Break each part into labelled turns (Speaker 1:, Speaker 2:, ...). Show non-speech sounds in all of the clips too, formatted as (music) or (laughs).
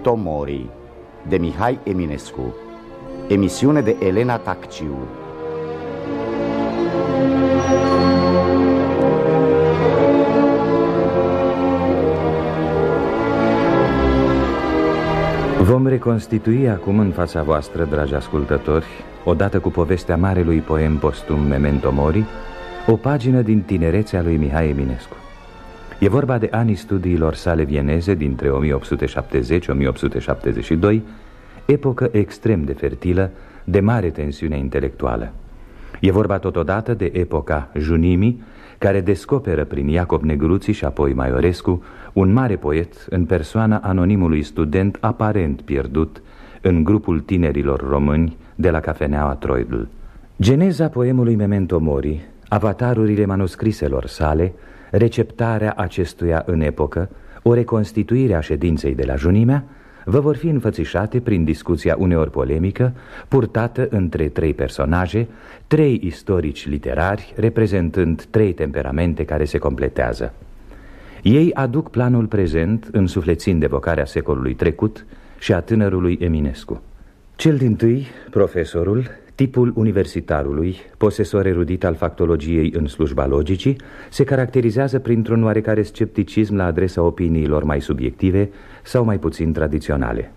Speaker 1: Memento Mori de Mihai Eminescu Emisiune de Elena Tacciu
Speaker 2: Vom reconstitui acum în fața voastră, dragi ascultători, odată cu povestea marelui poem postum Memento Mori, o pagină din tinerețea lui Mihai Eminescu. E vorba de anii studiilor sale vieneze dintre 1870-1872, epocă extrem de fertilă, de mare tensiune intelectuală. E vorba totodată de epoca Junimii, care descoperă prin Iacob Negruții și apoi Maiorescu un mare poet în persoana anonimului student aparent pierdut în grupul tinerilor români de la cafeneaua Troidl. Geneza poemului Memento Mori, avatarurile manuscriselor sale, receptarea acestuia în epocă, o reconstituire a ședinței de la Junimea, vă vor fi înfățișate prin discuția uneori polemică, purtată între trei personaje, trei istorici literari, reprezentând trei temperamente care se completează. Ei aduc planul prezent, însuflețind evocarea secolului trecut și a tânărului Eminescu. Cel din tâi, profesorul, Tipul universitarului, posesor erudit al factologiei în slujba logicii, se caracterizează printr-un oarecare scepticism la adresa opiniilor mai subiective sau mai puțin tradiționale.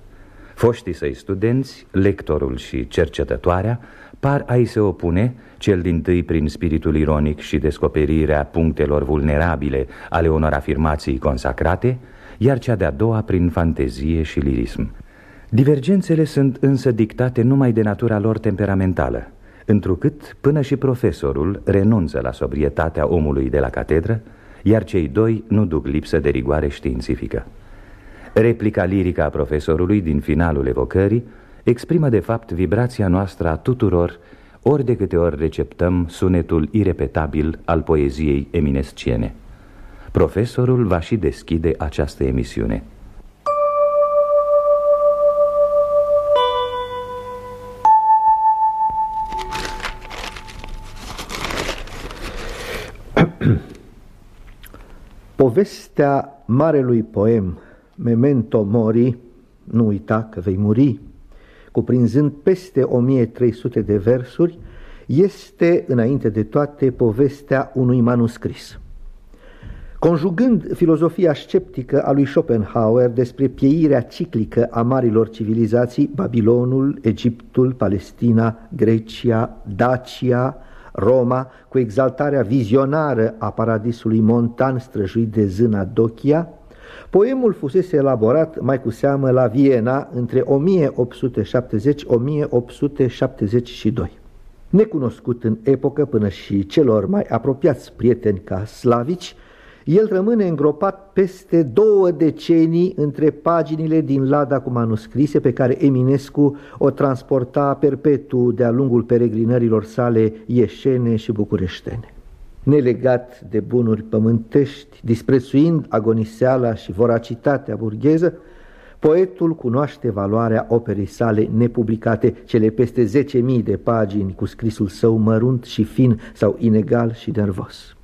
Speaker 2: Foștii săi studenți, lectorul și cercetătoarea, par a-i se opune, cel din tâi prin spiritul ironic și descoperirea punctelor vulnerabile ale unor afirmații consacrate, iar cea de-a doua prin fantezie și lirism. Divergențele sunt însă dictate numai de natura lor temperamentală, întrucât până și profesorul renunță la sobrietatea omului de la catedră, iar cei doi nu duc lipsă de rigoare științifică. Replica lirică a profesorului din finalul evocării exprimă de fapt vibrația noastră a tuturor ori de câte ori receptăm sunetul irepetabil al poeziei eminesciene. Profesorul va și deschide această emisiune.
Speaker 3: Povestea marelui poem Memento Mori, nu uita că vei muri, cuprinzând peste 1300 de versuri, este, înainte de toate, povestea unui manuscris. Conjugând filozofia sceptică a lui Schopenhauer despre pieirea ciclică a marilor civilizații, Babilonul, Egiptul, Palestina, Grecia, Dacia, Roma, cu exaltarea vizionară a paradisului montan străjuit de zâna Dochia, poemul fusese elaborat mai cu seamă la Viena între 1870-1872. Necunoscut în epocă până și celor mai apropiați prieteni ca slavici, el rămâne îngropat peste două decenii între paginile din lada cu manuscrise pe care Eminescu o transporta perpetu de-a lungul peregrinărilor sale ieșene și bucureștene. Nelegat de bunuri pământești, disprețuind agoniseala și voracitatea burgheză, poetul cunoaște valoarea operei sale nepublicate, cele peste 10.000 de pagini cu scrisul său mărunt și fin sau inegal și nervos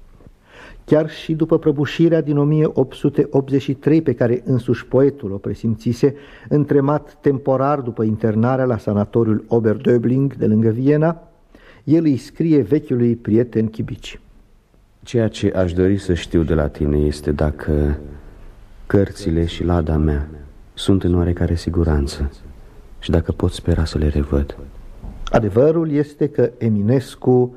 Speaker 3: chiar și după prăbușirea din 1883 pe care însuși poetul o presimțise, întremat temporar după internarea la sanatoriul Oberdöbling de lângă Viena, el îi scrie vechiului prieten Chibici.
Speaker 4: Ceea ce aș dori să știu de la tine este dacă cărțile și lada mea sunt în oarecare siguranță și dacă pot spera să le revăd.
Speaker 3: Adevărul este că Eminescu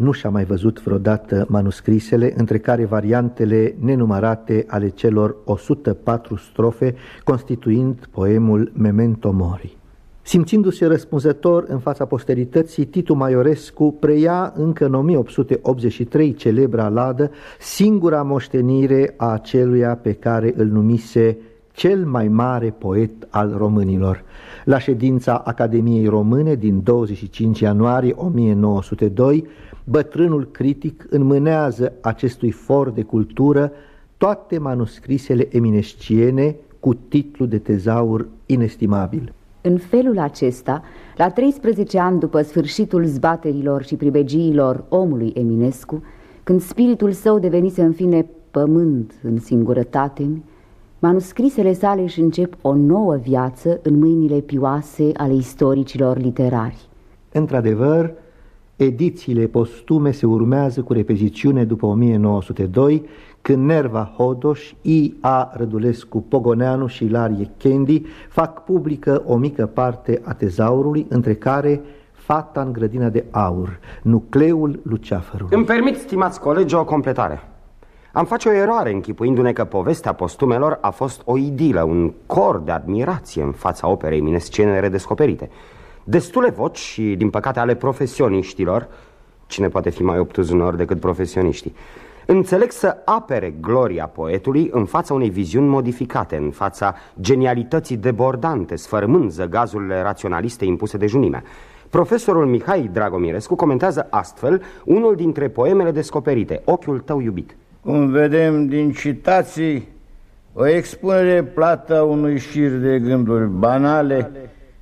Speaker 3: nu și-a mai văzut vreodată manuscrisele, între care variantele nenumărate ale celor 104 strofe, constituind poemul Memento Mori. Simțindu-se răspunzător în fața posterității, Titu Maiorescu preia încă în 1883 celebra ladă, singura moștenire a aceluia pe care îl numise cel mai mare poet al românilor. La ședința Academiei Române din 25 ianuarie 1902, bătrânul critic înmânează acestui for de cultură toate manuscrisele eminesciene cu titlu de tezaur inestimabil.
Speaker 5: În felul acesta, la 13 ani după sfârșitul zbaterilor și pribegiilor omului Eminescu, când spiritul său devenise în fine pământ în singurătate, manuscrisele sale își încep o nouă viață în mâinile pioase ale istoricilor literari.
Speaker 3: Într-adevăr, edițiile postume se urmează cu repetițiune după 1902, când Nerva Hodoș, I. A. Rădulescu Pogoneanu și Larie Kendi fac publică o mică parte a tezaurului, între care Fata în grădina de aur, nucleul luceafărului.
Speaker 6: Îmi permit, stimați colegi, o completare. Am face o eroare închipuindu-ne că povestea postumelor a fost o idilă, un cor de admirație în fața operei minescene redescoperite. Destule voci și, din păcate, ale profesioniștilor, cine poate fi mai obtuz unor decât profesioniștii, Înțeleg să apere gloria poetului în fața unei viziuni modificate, în fața genialității debordante, sfărâmând zăgazurile raționaliste impuse de junimea. Profesorul Mihai Dragomirescu comentează astfel unul dintre poemele descoperite, Ochiul tău iubit.
Speaker 7: Cum vedem din citații, o expunere plată a unui șir de gânduri banale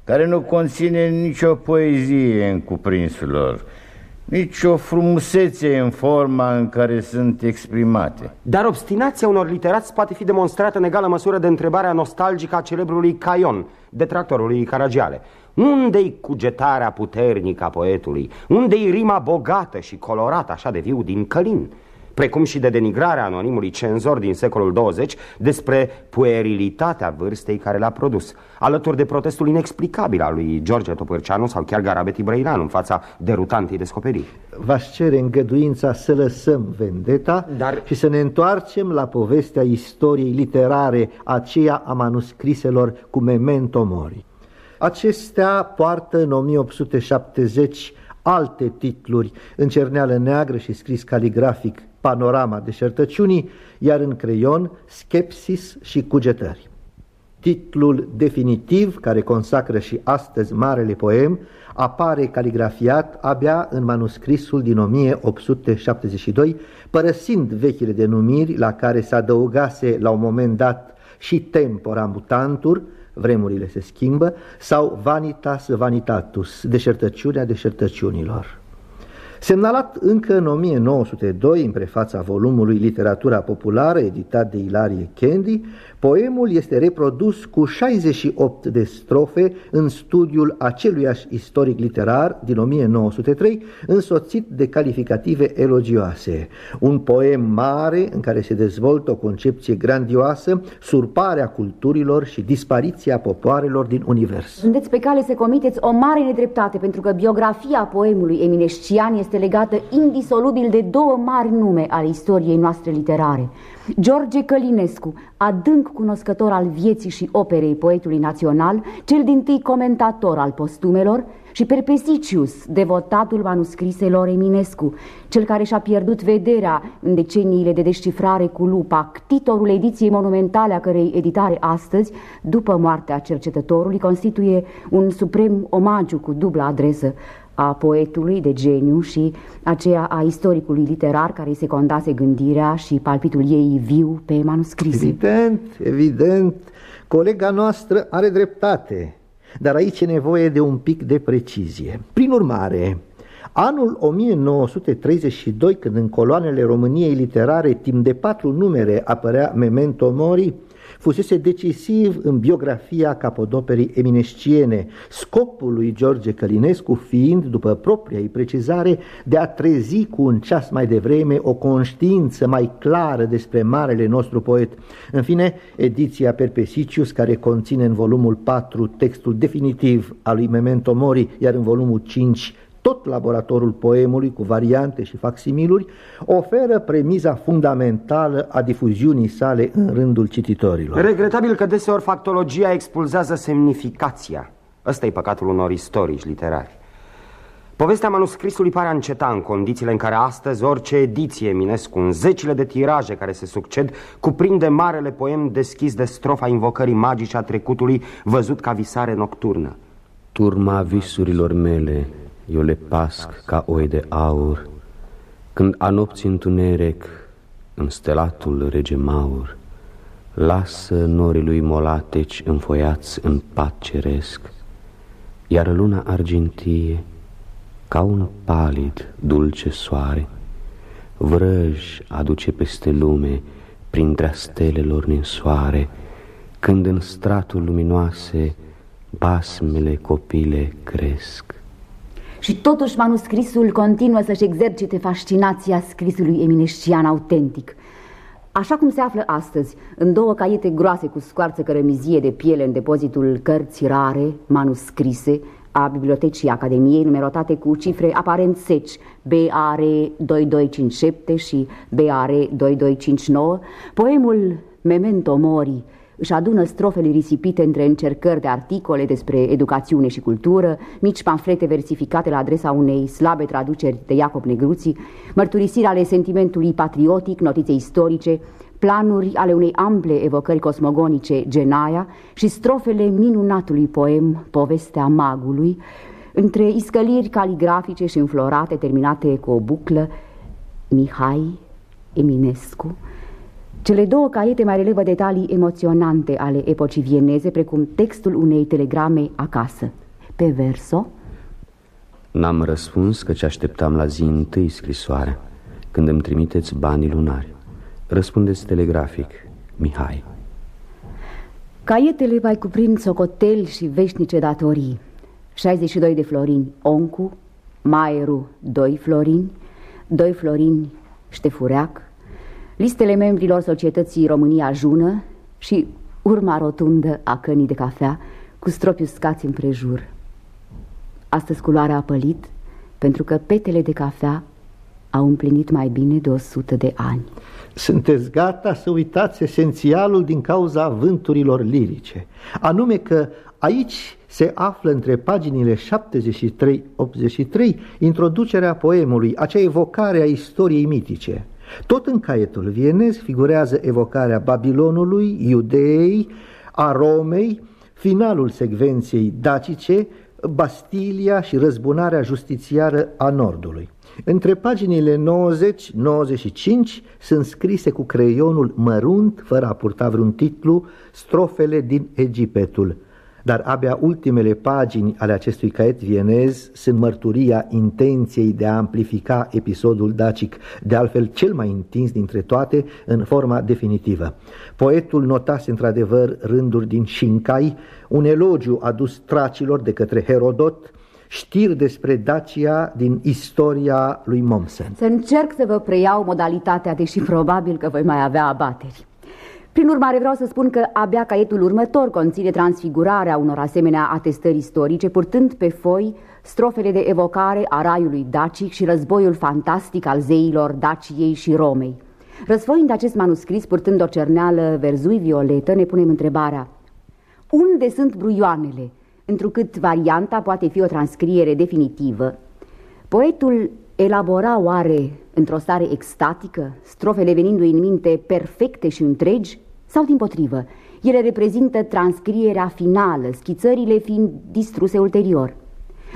Speaker 7: care nu conține nicio poezie în cuprinsul lor, nici o frumusețe în forma în care sunt exprimate.
Speaker 6: Dar obstinația unor literați poate fi demonstrată în egală măsură de întrebarea nostalgică a celebrului Caion, detractorului Caragiale. Unde-i cugetarea puternică a poetului? Unde-i rima bogată și colorată așa de viu din Călin? Precum și de denigrarea anonimului cenzor din secolul 20 despre puerilitatea vârstei care l-a produs, alături de protestul inexplicabil al lui George Topârceanu sau chiar Garabeti Brăilan în fața derutantei descoperiri.
Speaker 3: V-aș cere îngăduința să lăsăm vendeta Dar... și să ne întoarcem la povestea istoriei literare, aceea a manuscriselor cu memento mori. Acestea poartă în 1870 alte titluri în cerneală neagră și scris caligrafic Panorama deșertăciunii, iar în creion Skepsis și cugetări. Titlul definitiv, care consacră și astăzi marele poem, apare caligrafiat abia în manuscrisul din 1872, părăsind vechile denumiri la care se adăugase la un moment dat și tempora mutantur, vremurile se schimbă, sau vanitas vanitatus, deșertăciunea deșertăciunilor. Semnalat încă în 1902 în prefața volumului Literatura Populară, editat de Ilarie Kendi, poemul este reprodus cu 68 de strofe în studiul aceluiași istoric literar din 1903, însoțit de calificative elogioase. Un poem mare în care se dezvoltă o concepție grandioasă, surparea culturilor și dispariția popoarelor din univers.
Speaker 5: Sunteți pe cale să comiteți o mare nedreptate, pentru că biografia poemului eminescian este este legată indisolubil de două mari nume ale istoriei noastre literare. George Călinescu, adânc cunoscător al vieții și operei poetului național, cel din tâi comentator al postumelor, și Perpesicius, devotatul manuscriselor Eminescu, cel care și-a pierdut vederea în deceniile de descifrare cu lupa, titorul ediției monumentale a cărei editare astăzi, după moartea cercetătorului, constituie un suprem omagiu cu dublă adresă a poetului de geniu și aceea a istoricului literar care se condase gândirea și palpitul ei viu pe manuscrise.
Speaker 3: Evident, evident, colega noastră are dreptate, dar aici e nevoie de un pic de precizie. Prin urmare, Anul 1932, când în coloanele României literare timp de patru numere apărea Memento Mori, fusese decisiv în biografia capodoperii eminesciene, scopul lui George Călinescu fiind, după propria ei precizare, de a trezi cu un ceas mai devreme o conștiință mai clară despre marele nostru poet. În fine, ediția Perpesicius, care conține în volumul 4 textul definitiv al lui Memento Mori, iar în volumul 5 tot laboratorul poemului cu variante și facsimiluri oferă premiza fundamentală a difuziunii sale în rândul cititorilor.
Speaker 6: Regretabil că deseori factologia expulzează semnificația. Ăsta e păcatul unor istorici literari. Povestea manuscrisului pare a înceta în condițiile în care astăzi orice ediție Eminescu, în zecile de tiraje care se succed, cuprinde marele poem deschis de strofa invocării magice a trecutului văzut ca visare nocturnă.
Speaker 4: Turma visurilor mele eu le pasc ca oi de aur, Când a nopții întuneric, în stelatul rege maur, Lasă norii lui molateci înfoiați în pat ceresc, Iar luna argintie, ca un palid dulce soare, Vrăj aduce peste lume, printre stelelor din soare, Când în stratul luminoase basmele copile cresc.
Speaker 5: Și totuși manuscrisul continuă să-și exercite fascinația scrisului eminescian autentic. Așa cum se află astăzi, în două caiete groase cu scoarță cărămizie de piele în depozitul cărți rare, manuscrise, a Bibliotecii Academiei, numerotate cu cifre aparent seci, BAR 2257 și BAR 2259, poemul Memento Mori, își adună strofele risipite între încercări de articole despre educațiune și cultură, mici pamflete versificate la adresa unei slabe traduceri de Iacob Negruții, mărturisiri ale sentimentului patriotic, notițe istorice, planuri ale unei ample evocări cosmogonice, Genaia, și strofele minunatului poem, Povestea magului, între iscăliri caligrafice și înflorate, terminate cu o buclă, Mihai Eminescu, cele două caiete mai relevă detalii emoționante ale epocii vieneze, precum textul unei telegrame acasă. Pe verso...
Speaker 4: N-am răspuns că ce așteptam la zi întâi scrisoare, când îmi trimiteți banii lunari. Răspundeți telegrafic, Mihai.
Speaker 5: Caietele mai cuprind socotel și veșnice datorii. 62 de florini Oncu, Maeru 2 florini, 2 florini Ștefureac, listele membrilor societății România Jună și urma rotundă a cănii de cafea cu stropi uscați împrejur. Astăzi culoarea a pălit pentru că petele de cafea au împlinit mai bine de o sută de ani.
Speaker 3: Sunteți gata să uitați esențialul din cauza vânturilor lirice, anume că aici se află între paginile 73-83 introducerea poemului, acea evocare a istoriei mitice. Tot în caietul vienez figurează evocarea Babilonului, Iudeei, a Romei, finalul secvenției dacice, Bastilia și răzbunarea justițiară a Nordului. Între paginile 90-95 sunt scrise cu creionul mărunt, fără a purta vreun titlu, strofele din Egipetul, dar abia ultimele pagini ale acestui caiet vienez sunt mărturia intenției de a amplifica episodul dacic, de altfel cel mai întins dintre toate, în forma definitivă. Poetul notase într-adevăr rânduri din Shincai, un elogiu adus tracilor de către Herodot, știri despre Dacia din istoria lui Mommsen.
Speaker 5: Să încerc să vă preiau modalitatea, deși probabil că voi mai avea abateri. Prin urmare vreau să spun că abia caietul următor conține transfigurarea unor asemenea atestări istorice, purtând pe foi strofele de evocare a raiului dacic și războiul fantastic al zeilor Daciei și Romei. Răsfoind acest manuscris, purtând o cerneală verzui-violetă, ne punem întrebarea Unde sunt bruioanele? Întrucât varianta poate fi o transcriere definitivă, poetul elabora oare într-o stare extatică, strofele venindu-i în minte perfecte și întregi, sau din potrivă, ele reprezintă transcrierea finală, schițările fiind distruse ulterior.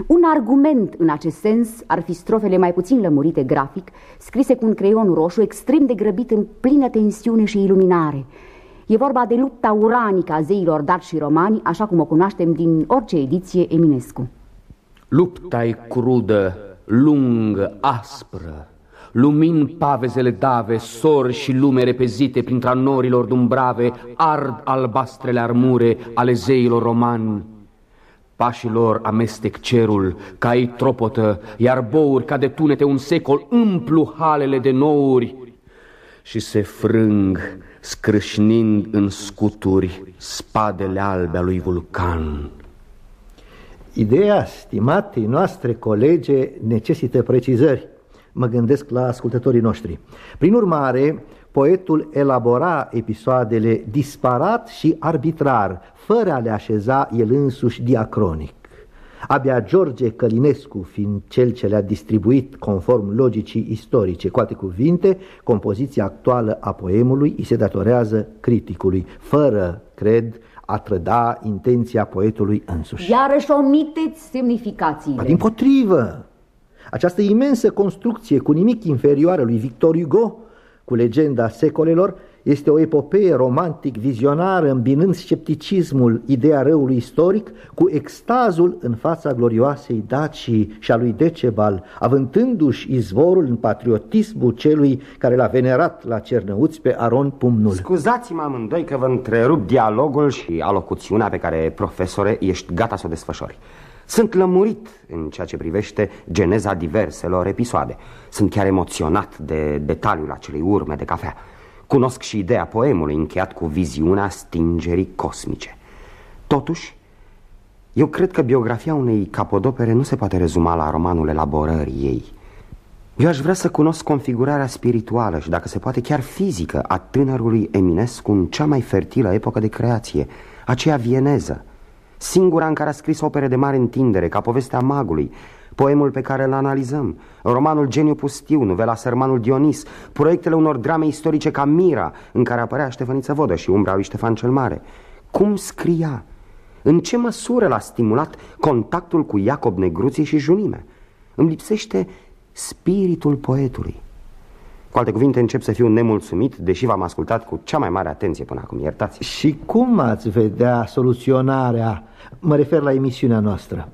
Speaker 5: Un argument în acest sens ar fi strofele mai puțin lămurite grafic, scrise cu un creion roșu extrem de grăbit în plină tensiune și iluminare. E vorba de lupta uranică a zeilor daci și romani, așa cum o cunoaștem din orice ediție Eminescu.
Speaker 4: Lupta e crudă, lungă, aspră, Lumin pavezele dave, sori și lume repezite prin tranorilor dumbrave, ard albastrele armure ale zeilor romani. Pașii lor amestec cerul, ca ei tropotă, iar bouri ca de tunete un secol împlu halele de nouri și se frâng, scrâșnind în scuturi spadele albe a lui Vulcan.
Speaker 3: Ideea, stimatei noastre colege, necesită precizări mă gândesc la ascultătorii noștri. Prin urmare, poetul elabora episoadele disparat și arbitrar, fără a le așeza el însuși diacronic. Abia George Călinescu, fiind cel ce le-a distribuit conform logicii istorice, cu alte cuvinte, compoziția actuală a poemului îi se datorează criticului, fără, cred, a trăda intenția poetului însuși.
Speaker 5: Iarăși omiteți semnificațiile.
Speaker 3: Din potrivă, această imensă construcție cu nimic inferioară lui Victor Hugo, cu legenda secolelor, este o epopee romantic-vizionară îmbinând scepticismul, ideea răului istoric, cu extazul în fața glorioasei Dacii și a lui Decebal, avântându-și izvorul în patriotismul celui care l-a venerat la Cernăuți pe Aron Pumnul.
Speaker 6: Scuzați-mă amândoi că vă întrerup dialogul și alocuțiunea pe care, profesore, ești gata să o desfășori. Sunt lămurit în ceea ce privește geneza diverselor episoade. Sunt chiar emoționat de detaliul acelei urme de cafea. Cunosc și ideea poemului încheiat cu viziunea stingerii cosmice. Totuși, eu cred că biografia unei capodopere nu se poate rezuma la romanul elaborării ei. Eu aș vrea să cunosc configurarea spirituală și, dacă se poate, chiar fizică a tânărului Eminescu în cea mai fertilă epocă de creație, aceea vieneză, singura în care a scris opere de mare întindere, ca povestea magului, poemul pe care îl analizăm, romanul Geniu Pustiu, novela Sărmanul Dionis, proiectele unor drame istorice ca Mira, în care apărea Ștefăniță Vodă și umbra lui Ștefan cel Mare. Cum scria? În ce măsură l-a stimulat contactul cu Iacob Negruții și Junime? Îmi lipsește spiritul poetului. Cu alte cuvinte, încep să fiu nemulțumit, deși v-am ascultat cu cea mai mare atenție până acum, iertați.
Speaker 3: Și cum ați vedea soluționarea? Mă refer la emisiunea noastră.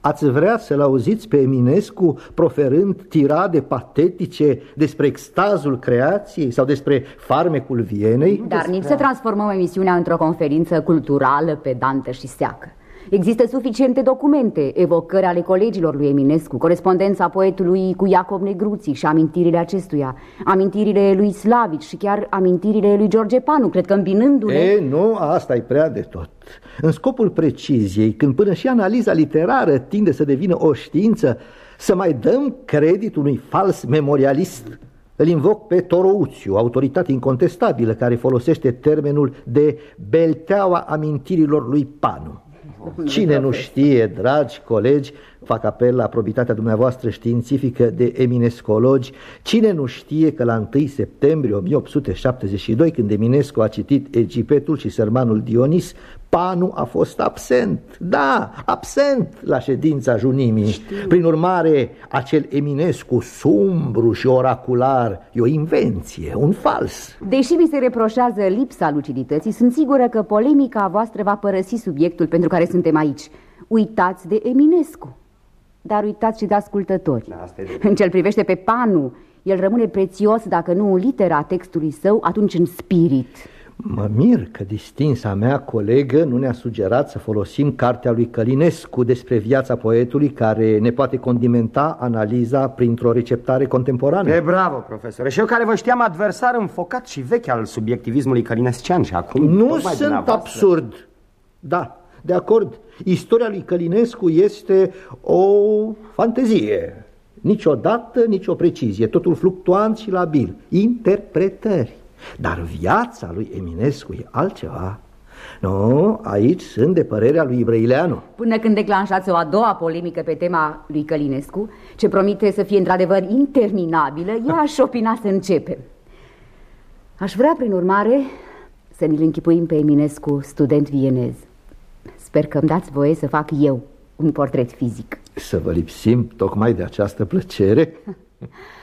Speaker 3: Ați vrea să-l auziți pe Eminescu proferând tirade patetice despre extazul creației sau despre farmecul Vienei?
Speaker 5: Dar nici să transformăm emisiunea într-o conferință culturală, pedantă și seacă. Există suficiente documente, evocări ale colegilor lui Eminescu, corespondența poetului cu Iacob Negruții și amintirile acestuia, amintirile lui Slavici și chiar amintirile lui George Panu, cred că îmbinându-le...
Speaker 3: E, nu, asta e prea de tot. În scopul preciziei, când până și analiza literară tinde să devină o știință, să mai dăm credit unui fals memorialist îl invoc pe Torouțiu, autoritate incontestabilă care folosește termenul de belteaua amintirilor lui Panu. Cine nu știe, dragi colegi, fac apel la probitatea dumneavoastră științifică de eminescologi, cine nu știe că la 1 septembrie 1872, când Eminescu a citit Egipetul și Sărmanul Dionis, Panu a fost absent, da, absent la ședința junimii. Știu. Prin urmare, acel Eminescu sumbru și oracular e o invenție, un fals.
Speaker 5: Deși mi se reproșează lipsa lucidității, sunt sigură că polemica voastră va părăsi subiectul pentru care suntem aici. Uitați de Eminescu, dar uitați și de ascultători. Da, în cel privește pe Panu, el rămâne prețios, dacă nu în litera textului său, atunci în spirit.
Speaker 3: Mă mir că distinsa mea colegă nu ne-a sugerat să folosim cartea lui Călinescu despre viața poetului care ne poate condimenta analiza printr-o receptare contemporană.
Speaker 6: E bravo, profesor. Și eu care vă știam adversar înfocat și vechi al subiectivismului călinescean și acum...
Speaker 3: Nu sunt absurd. Da, de acord. Istoria lui Călinescu este o fantezie. Niciodată, nicio precizie, totul fluctuant și labil. Interpretări. Dar viața lui Eminescu e altceva. Nu, aici sunt de părerea lui Ibrăileanu.
Speaker 5: Până când declanșați o a doua polemică pe tema lui Călinescu, ce promite să fie într-adevăr interminabilă, eu aș opina să începem. Aș vrea, prin urmare, să ne-l închipuim pe Eminescu, student vienez. Sper că îmi dați voie să fac eu un portret fizic.
Speaker 3: Să vă lipsim tocmai de această plăcere? (laughs)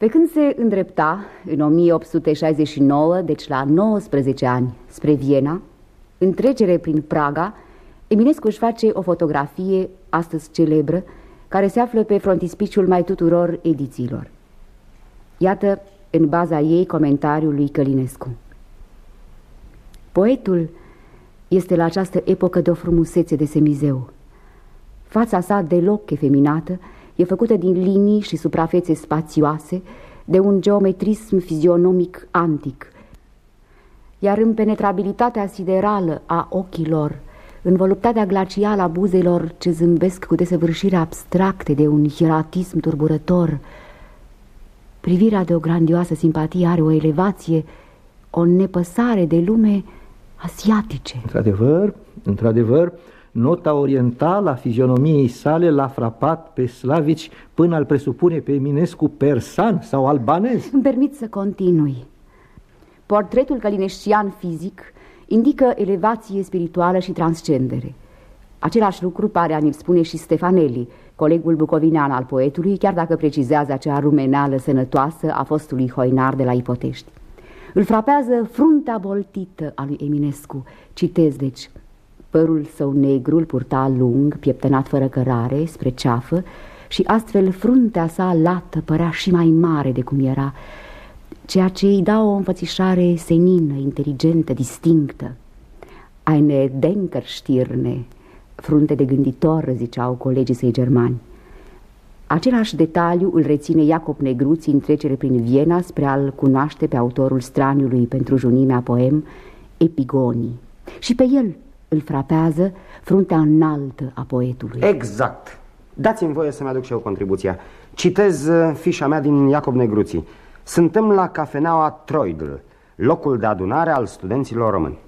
Speaker 5: Pe când se îndrepta în 1869, deci la 19 ani, spre Viena, în trecere prin Praga, Eminescu își face o fotografie, astăzi celebră, care se află pe frontispiciul mai tuturor edițiilor. Iată, în baza ei, comentariul lui Călinescu. Poetul este la această epocă de o frumusețe de semizeu. Fața sa deloc efeminată e făcută din linii și suprafețe spațioase, de un geometrism fizionomic antic. Iar în penetrabilitatea siderală a ochilor, în voluptatea glacială a buzelor ce zâmbesc cu desăvârșire abstracte de un hieratism turburător, privirea de o grandioasă simpatie are o elevație, o nepăsare de lume asiatice.
Speaker 3: Într-adevăr, într-adevăr, Nota orientală a fizionomiei sale l-a frapat pe slavici până al presupune pe Eminescu persan sau albanez.
Speaker 5: Îmi permit să continui. Portretul călineștian fizic indică elevație spirituală și transcendere. Același lucru pare a ne spune și Stefanelli, colegul bucovinean al poetului, chiar dacă precizează acea rumeneală sănătoasă a fostului hoinar de la Ipotești. Îl frapează fruntea boltită a lui Eminescu. Citez, deci, părul său negru îl purta lung, pieptănat fără cărare, spre ceafă, și astfel fruntea sa lată părea și mai mare de cum era, ceea ce îi da o înfățișare senină, inteligentă, distinctă. Eine Denkerstirne, frunte de gânditor, ziceau colegii săi germani. Același detaliu îl reține Iacob Negruți în trecere prin Viena spre a-l cunoaște pe autorul straniului pentru junimea poem Epigonii. Și pe el îl frapează fruntea înaltă a poetului.
Speaker 6: Exact. Dați-mi voie să-mi aduc și eu contribuția. Citez uh, fișa mea din Iacob Negruții. Suntem la cafeneaua Troidl, locul de adunare al studenților români.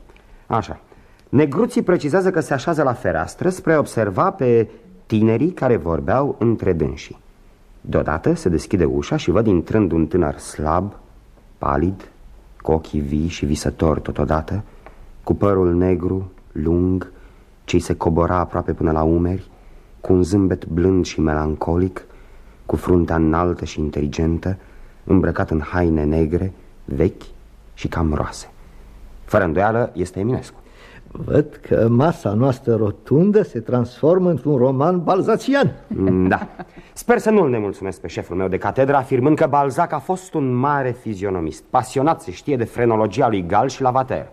Speaker 6: Așa. Negruții precizează că se așează la fereastră spre a observa pe tinerii care vorbeau între dânsii. Deodată se deschide ușa și văd intrând un tânăr slab, palid, cu ochii vii și visători totodată, cu părul negru, lung, ce se cobora aproape până la umeri, cu un zâmbet blând și melancolic, cu fruntea înaltă și inteligentă, îmbrăcat în haine negre, vechi și cam roase. Fără îndoială este Eminescu.
Speaker 3: Văd că masa noastră rotundă se transformă într-un roman balzațian.
Speaker 6: Mm, da. Sper să nu-l nemulțumesc pe șeful meu de catedră afirmând că Balzac a fost un mare fizionomist, pasionat, se știe, de frenologia lui Gal și Lavater.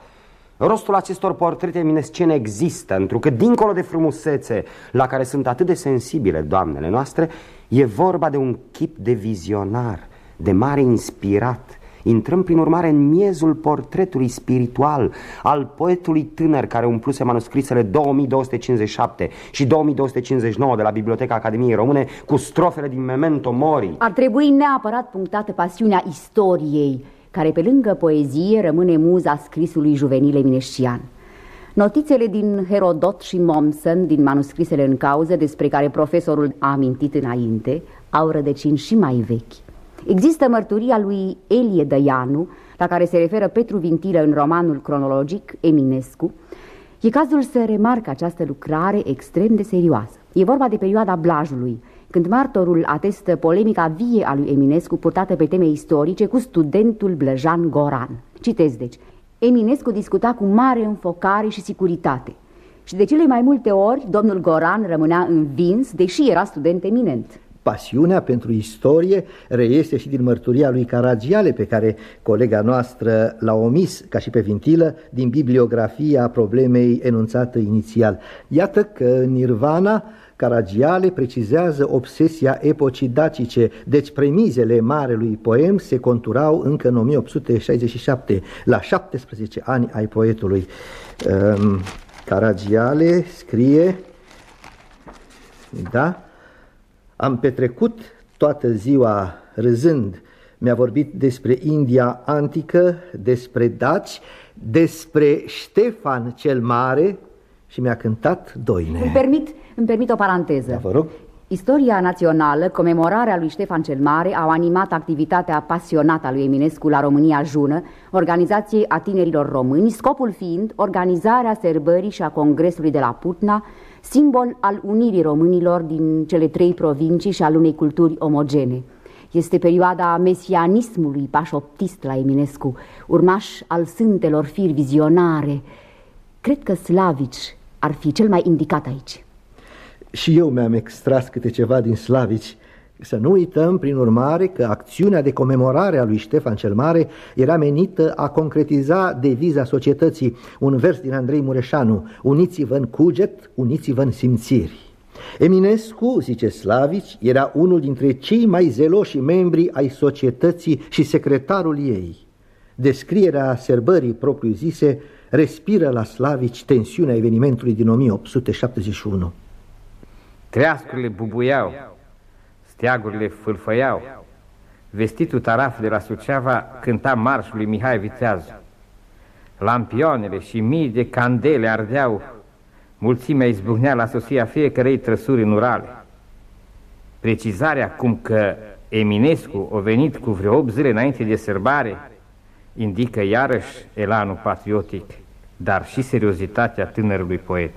Speaker 6: Rostul acestor portrete minescene există, întrucât dincolo de frumusețe la care sunt atât de sensibile doamnele noastre, e vorba de un chip de vizionar, de mare inspirat, Intrăm prin urmare în miezul portretului spiritual al poetului tânăr care umpluse manuscrisele 2257 și 2259 de la Biblioteca Academiei Române cu strofele din Memento Mori.
Speaker 5: Ar trebui neapărat punctată pasiunea istoriei, care pe lângă poezie rămâne muza scrisului juvenil eminescian. Notițele din Herodot și Mommsen, din manuscrisele în cauză, despre care profesorul a amintit înainte, au rădăcini și mai vechi. Există mărturia lui Elie Dăianu, la care se referă Petru Vintilă în romanul cronologic Eminescu. E cazul să remarcă această lucrare extrem de serioasă. E vorba de perioada Blajului, când martorul atestă polemica vie a lui Eminescu purtată pe teme istorice cu studentul Blăjan Goran. Citez deci, Eminescu discuta cu mare înfocare și securitate și de cele mai multe ori domnul Goran rămânea învins, deși era student eminent.
Speaker 3: Pasiunea pentru istorie reiese și din mărturia lui Caragiale, pe care colega noastră l-a omis, ca și pe Vintilă, din bibliografia problemei enunțată inițial. Iată că Nirvana Caragiale precizează obsesia epocii dacice, deci premizele marelui poem se conturau încă în 1867, la 17 ani ai poetului. Um, Caragiale scrie, da, am petrecut toată ziua râzând. Mi-a vorbit despre India antică, despre daci, despre Ștefan cel Mare și mi-a cântat doine.
Speaker 5: Îmi permit, îmi permit o paranteză.
Speaker 3: Da, vă rog.
Speaker 5: Istoria națională, comemorarea lui Ștefan cel Mare au animat activitatea pasionată a lui Eminescu la România Jună, organizației a tinerilor români, scopul fiind organizarea serbării și a congresului de la Putna, simbol al unirii românilor din cele trei provincii și al unei culturi omogene. Este perioada mesianismului pașoptist la Eminescu, urmaș al sântelor firi vizionare. Cred că Slavici ar fi cel mai indicat aici.
Speaker 3: Și eu mi-am extras câte ceva din Slavici, să nu uităm, prin urmare, că acțiunea de comemorare a lui Ștefan cel Mare era menită a concretiza deviza societății, un vers din Andrei Mureșanu, uniți-vă în cuget, uniți-vă în simțiri. Eminescu, zice Slavici, era unul dintre cei mai zeloși membri ai societății și secretarul ei. Descrierea serbării propriu-zise respiră la Slavici tensiunea evenimentului din 1871.
Speaker 8: Treascurile bubuiau, Steagurile fâlfăiau. Vestitul taraf de la Suceava cânta marșul lui Mihai Viteazu. Lampioanele și mii de candele ardeau. Mulțimea izbucnea la sosia fiecărei trăsuri în urale. Precizarea cum că Eminescu a venit cu vreo 8 zile înainte de sărbare indică iarăși elanul patriotic, dar și seriozitatea tânărului poet.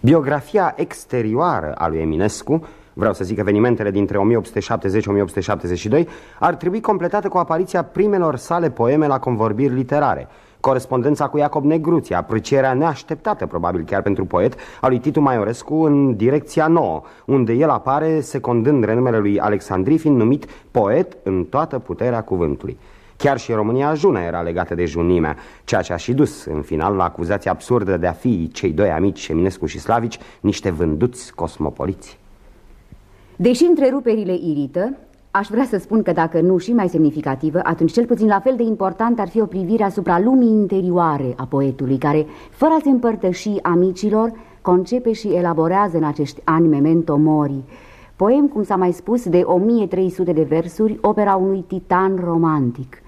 Speaker 6: Biografia exterioară a lui Eminescu vreau să zic evenimentele dintre 1870-1872, ar trebui completate cu apariția primelor sale poeme la convorbiri literare, corespondența cu Iacob Negruția, aprecierea neașteptată, probabil chiar pentru poet, a lui Titu Maiorescu în direcția nouă, unde el apare secundând renumele lui Alexandri, fiind numit poet în toată puterea cuvântului. Chiar și România ajună era legată de junimea, ceea ce a și dus în final la acuzația absurdă de a fi cei doi amici, Eminescu și Slavici, niște vânduți cosmopoliți.
Speaker 5: Deși întreruperile irită, aș vrea să spun că dacă nu și mai semnificativă, atunci cel puțin la fel de important ar fi o privire asupra lumii interioare a poetului, care, fără a se împărtăși amicilor, concepe și elaborează în acești ani Memento Mori, poem, cum s-a mai spus, de 1300 de versuri, opera unui titan romantic –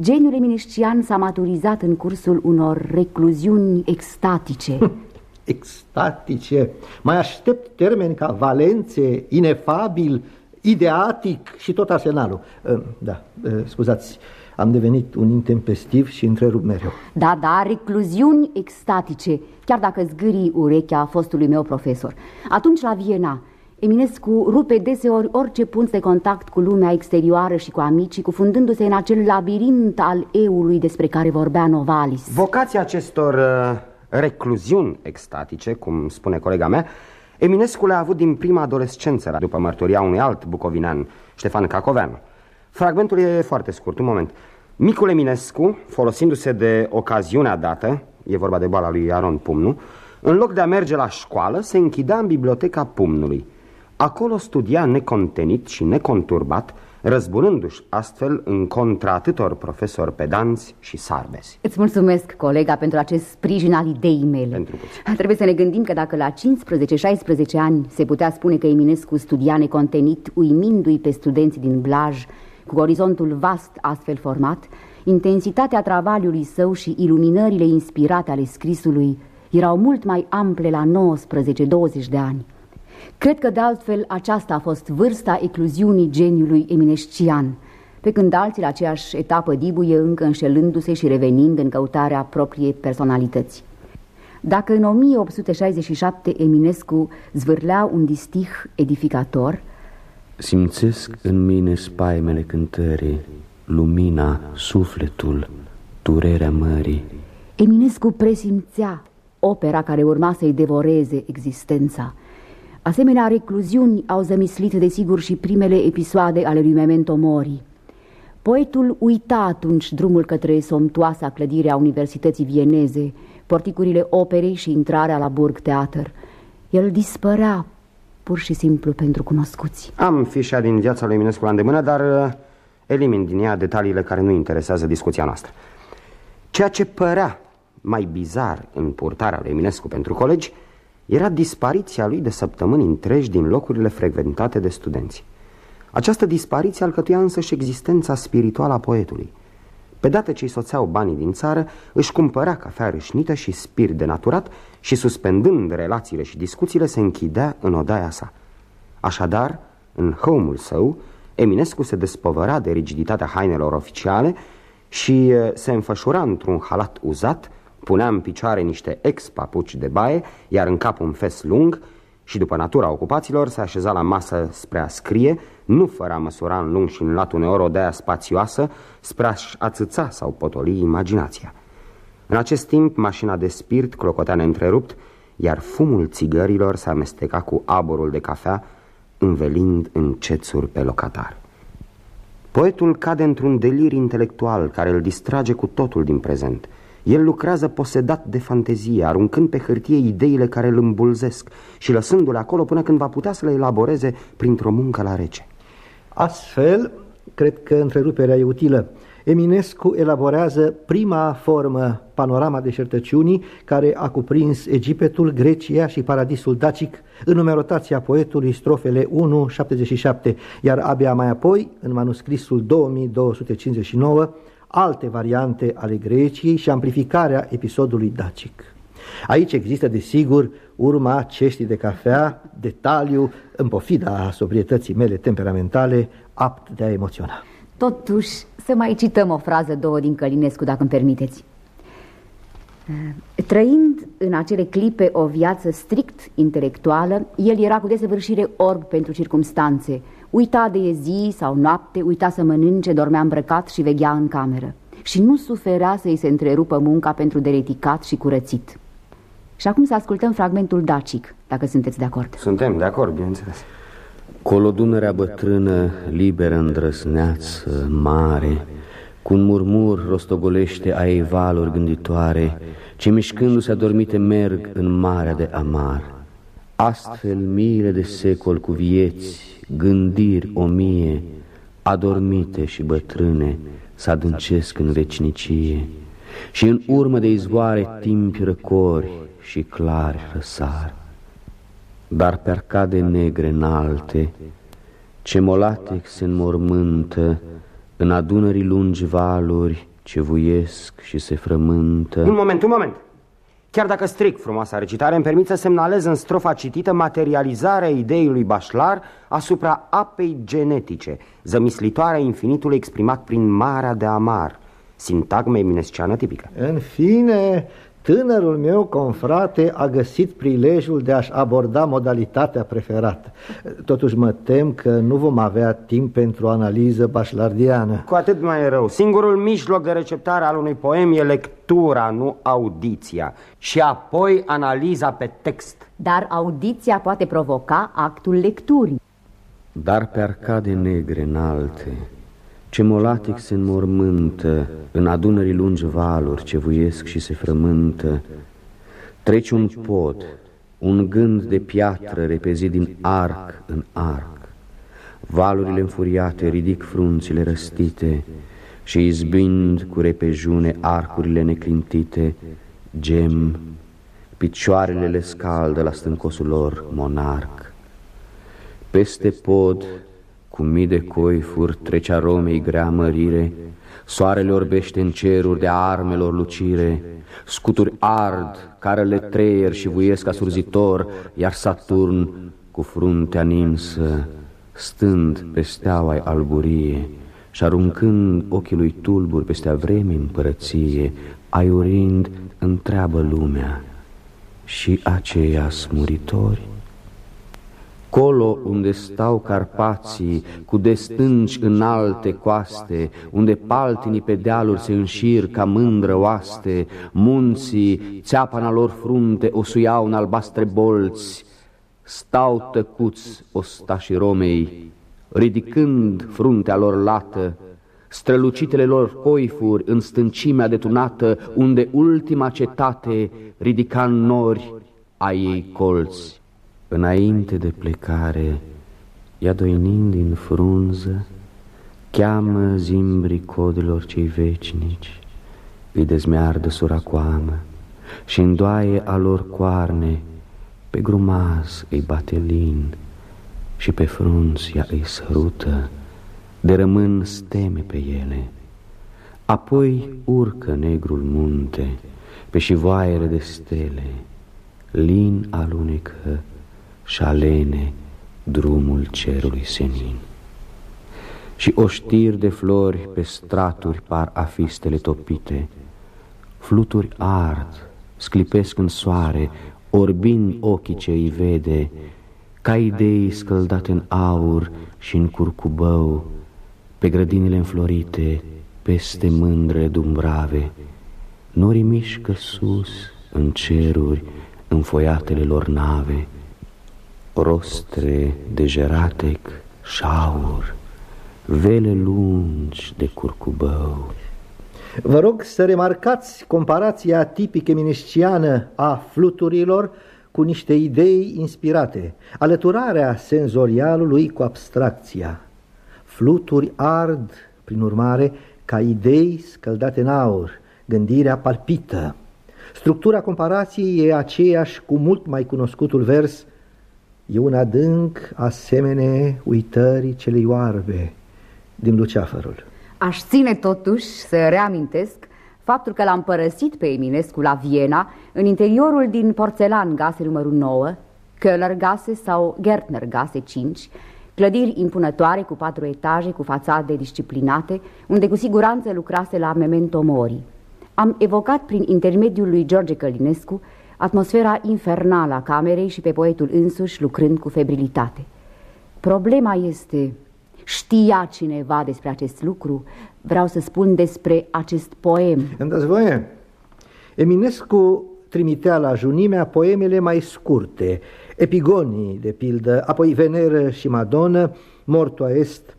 Speaker 5: Geniul eminescian s-a maturizat în cursul unor recluziuni extatice. (laughs)
Speaker 3: extatice? Mai aștept termeni ca valențe, inefabil, ideatic și tot arsenalul. Ă, da, ă, scuzați, am devenit un intempestiv și întrerup mereu.
Speaker 5: Da, da, recluziuni extatice, chiar dacă zgârii urechea fostului meu profesor. Atunci la Viena, Eminescu rupe deseori orice punct de contact cu lumea exterioară și cu amicii, cufundându-se în acel labirint al eului despre care vorbea Novalis.
Speaker 6: Vocația acestor uh, recluziuni extatice, cum spune colega mea, Eminescu le-a avut din prima adolescență, după mărturia unui alt bucovinean, Ștefan Cacoveanu. Fragmentul e foarte scurt, un moment. Micul Eminescu, folosindu-se de ocaziunea dată, e vorba de boala lui Aron Pumnu, în loc de a merge la școală, se închidea în biblioteca Pumnului. Acolo studia necontenit și neconturbat, răzbunându-și astfel în contra atâtor profesori pedanți și sarbezi.
Speaker 5: Îți mulțumesc, colega, pentru acest sprijin al ideii mele.
Speaker 6: Pentru puțin.
Speaker 5: Trebuie să ne gândim că dacă la 15-16 ani se putea spune că Eminescu studia necontenit, uimindu-i pe studenții din Blaj, cu orizontul vast astfel format, intensitatea travaliului său și iluminările inspirate ale scrisului erau mult mai ample la 19-20 de ani. Cred că de altfel aceasta a fost vârsta ecluziunii geniului eminescian, pe când alții la aceeași etapă dibuie încă înșelându-se și revenind în căutarea propriei personalități. Dacă în 1867 Eminescu zvârlea un distih edificator,
Speaker 4: Simțesc în mine spaimele cântării, lumina, sufletul, durerea mării.
Speaker 5: Eminescu presimțea opera care urma să-i devoreze existența, Asemenea recluziuni au zămislit desigur și primele episoade ale lui Memento Mori. Poetul uita atunci drumul către somtoasa clădire a Universității Vieneze, porticurile operei și intrarea la Burg Teatr. El dispărea pur și simplu pentru cunoscuți.
Speaker 6: Am fișa din viața lui Eminescu la îndemână, dar uh, elimin din ea detaliile care nu interesează discuția noastră. Ceea ce părea mai bizar în purtarea lui Eminescu pentru colegi era dispariția lui de săptămâni întregi din locurile frecventate de studenți. Această dispariție alcătuia însă și existența spirituală a poetului. Pe dată ce îi soțeau banii din țară, își cumpărea cafea râșnită și spirit denaturat și, suspendând relațiile și discuțiile, se închidea în odaia sa. Așadar, în home său, Eminescu se despovăra de rigiditatea hainelor oficiale și eh, se înfășura într-un halat uzat, punea în picioare niște ex-papuci de baie, iar în cap un fes lung și după natura ocupațiilor se așeza la masă spre a scrie, nu fără a măsura în lung și în lat uneori o deaia spațioasă spre a-și ațăța sau potoli imaginația. În acest timp, mașina de spirit clocotea neîntrerupt, iar fumul țigărilor se amesteca cu aborul de cafea, învelind în cețuri pe locatar. Poetul cade într-un delir intelectual care îl distrage cu totul din prezent – el lucrează posedat de fantezie, aruncând pe hârtie ideile care îl îmbulzesc și lăsându-le acolo până când va putea să le elaboreze printr-o muncă la rece.
Speaker 3: Astfel, cred că întreruperea e utilă. Eminescu elaborează prima formă, panorama deșertăciunii, care a cuprins Egipetul, Grecia și paradisul dacic în numerotația poetului strofele 1-77, iar abia mai apoi, în manuscrisul 2259, alte variante ale Greciei și amplificarea episodului dacic. Aici există, desigur, urma ceștii de cafea, detaliu, în pofida sobrietății mele temperamentale, apt de a emoționa.
Speaker 5: Totuși, să mai cităm o frază, două din Călinescu, dacă îmi permiteți. Trăind în acele clipe o viață strict intelectuală, el era cu desăvârșire orb pentru circumstanțe. Uita de zi sau noapte, uita să mănânce, dormea îmbrăcat și veghea în cameră. Și nu suferea să-i se întrerupă munca pentru dereticat și curățit. Și acum să ascultăm fragmentul dacic, dacă sunteți de acord.
Speaker 6: Suntem de acord, bineînțeles.
Speaker 4: Colodunărea bătrână, liberă îndrăsneață, mare, cu un murmur rostogolește a ei valuri gânditoare, ce mișcându-se adormite merg în marea de amar. Astfel miile de secol cu vieți, gândiri o mie, adormite și bătrâne, să adâncesc în vecinicie. Și în urmă de izvoare timpi răcori și clari răsar. Dar pe arcade negre înalte, ce molatec se înmormântă, în adunării lungi valuri ce vuiesc și se frământă
Speaker 6: Un moment, un moment Chiar dacă stric frumoasa recitare îmi permit să semnalez în strofa citită materializarea ideii lui Bașlar asupra apei genetice, zămislitoarea infinitului exprimat prin marea de amar, sintagma eminesciană tipică.
Speaker 3: În fine, Tânărul meu confrate a găsit prilejul de a-și aborda modalitatea preferată. Totuși mă tem că nu vom avea timp pentru o analiză bașlardiană.
Speaker 6: Cu atât mai rău. Singurul mijloc de receptare al unui poem e lectura, nu audiția. Și apoi analiza pe text.
Speaker 5: Dar audiția poate provoca actul lecturii.
Speaker 4: Dar pe arcade negre înalte ce molatic se înmormântă în adunării lungi valuri ce vuiesc și se frământă, trece un pod, un gând de piatră repezit din arc în arc. Valurile înfuriate ridic frunțile răstite și izbind cu repejune arcurile neclintite, gem, picioarele le scaldă la stâncosul lor monarc. Peste pod cu mii de fur trece aromei grea mărire, Soarele orbește în ceruri de armelor lucire, Scuturi ard, carele treier și vuiesc asurzitor, Iar Saturn, cu fruntea ninsă, stând pe steaua alburie, Și aruncând ochii lui tulburi peste vreme împărăție, Aiurind, întreabă lumea, și aceia smuritori? Colo unde stau Carpații, cu destânci înalte coaste, Unde paltinii pe dealuri se înșir ca mândră oaste, Munții, țeapa lor frunte, o suiau în albastre bolți, Stau tăcuți ostașii Romei, ridicând fruntea lor lată, Strălucitele lor coifuri în stâncimea detunată, Unde ultima cetate ridica în nori a ei colți. Înainte de plecare, ea doinind din frunză, Cheamă zimbrii codilor cei vecinici, Îi dezmeardă suracoamă și îndoaie a lor coarne, Pe grumaz îi bate lin și pe frunzi ea îi sărută, De rămân steme pe ele. Apoi urcă negrul munte, pe șivoaiere de stele, Lin alunecă și alene drumul cerului senin. Și oștiri de flori pe straturi par a fi stele topite, fluturi ard, sclipesc în soare, orbind ochii ce îi vede, ca idei scăldate în aur și în curcubău, pe grădinile înflorite, peste mândre dumbrave, norii mișcă sus în ceruri, în foiatele lor nave, rostre de jeratec șaur, vele lungi de curcubău.
Speaker 3: Vă rog să remarcați comparația tipic eminesciană a fluturilor cu niște idei inspirate, alăturarea senzorialului cu abstracția. Fluturi ard, prin urmare, ca idei scăldate în aur, gândirea palpită. Structura comparației e aceeași cu mult mai cunoscutul vers E un adânc asemene uitării celei oarbe din Luceafărul.
Speaker 5: Aș ține totuși să reamintesc faptul că l-am părăsit pe Eminescu la Viena, în interiorul din porțelan gase numărul 9, Köhler gase sau Gertner gase 5, clădiri impunătoare cu patru etaje, cu fațade disciplinate, unde cu siguranță lucrase la Memento Mori. am evocat prin intermediul lui George Călinescu atmosfera infernală a camerei și pe poetul însuși lucrând cu febrilitate. Problema este, știa cineva despre acest lucru? Vreau să spun despre acest poem.
Speaker 3: Îmi dați voie? Eminescu trimitea la junimea poemele mai scurte, epigonii, de pildă, apoi Veneră și Madonă, Mortua Est.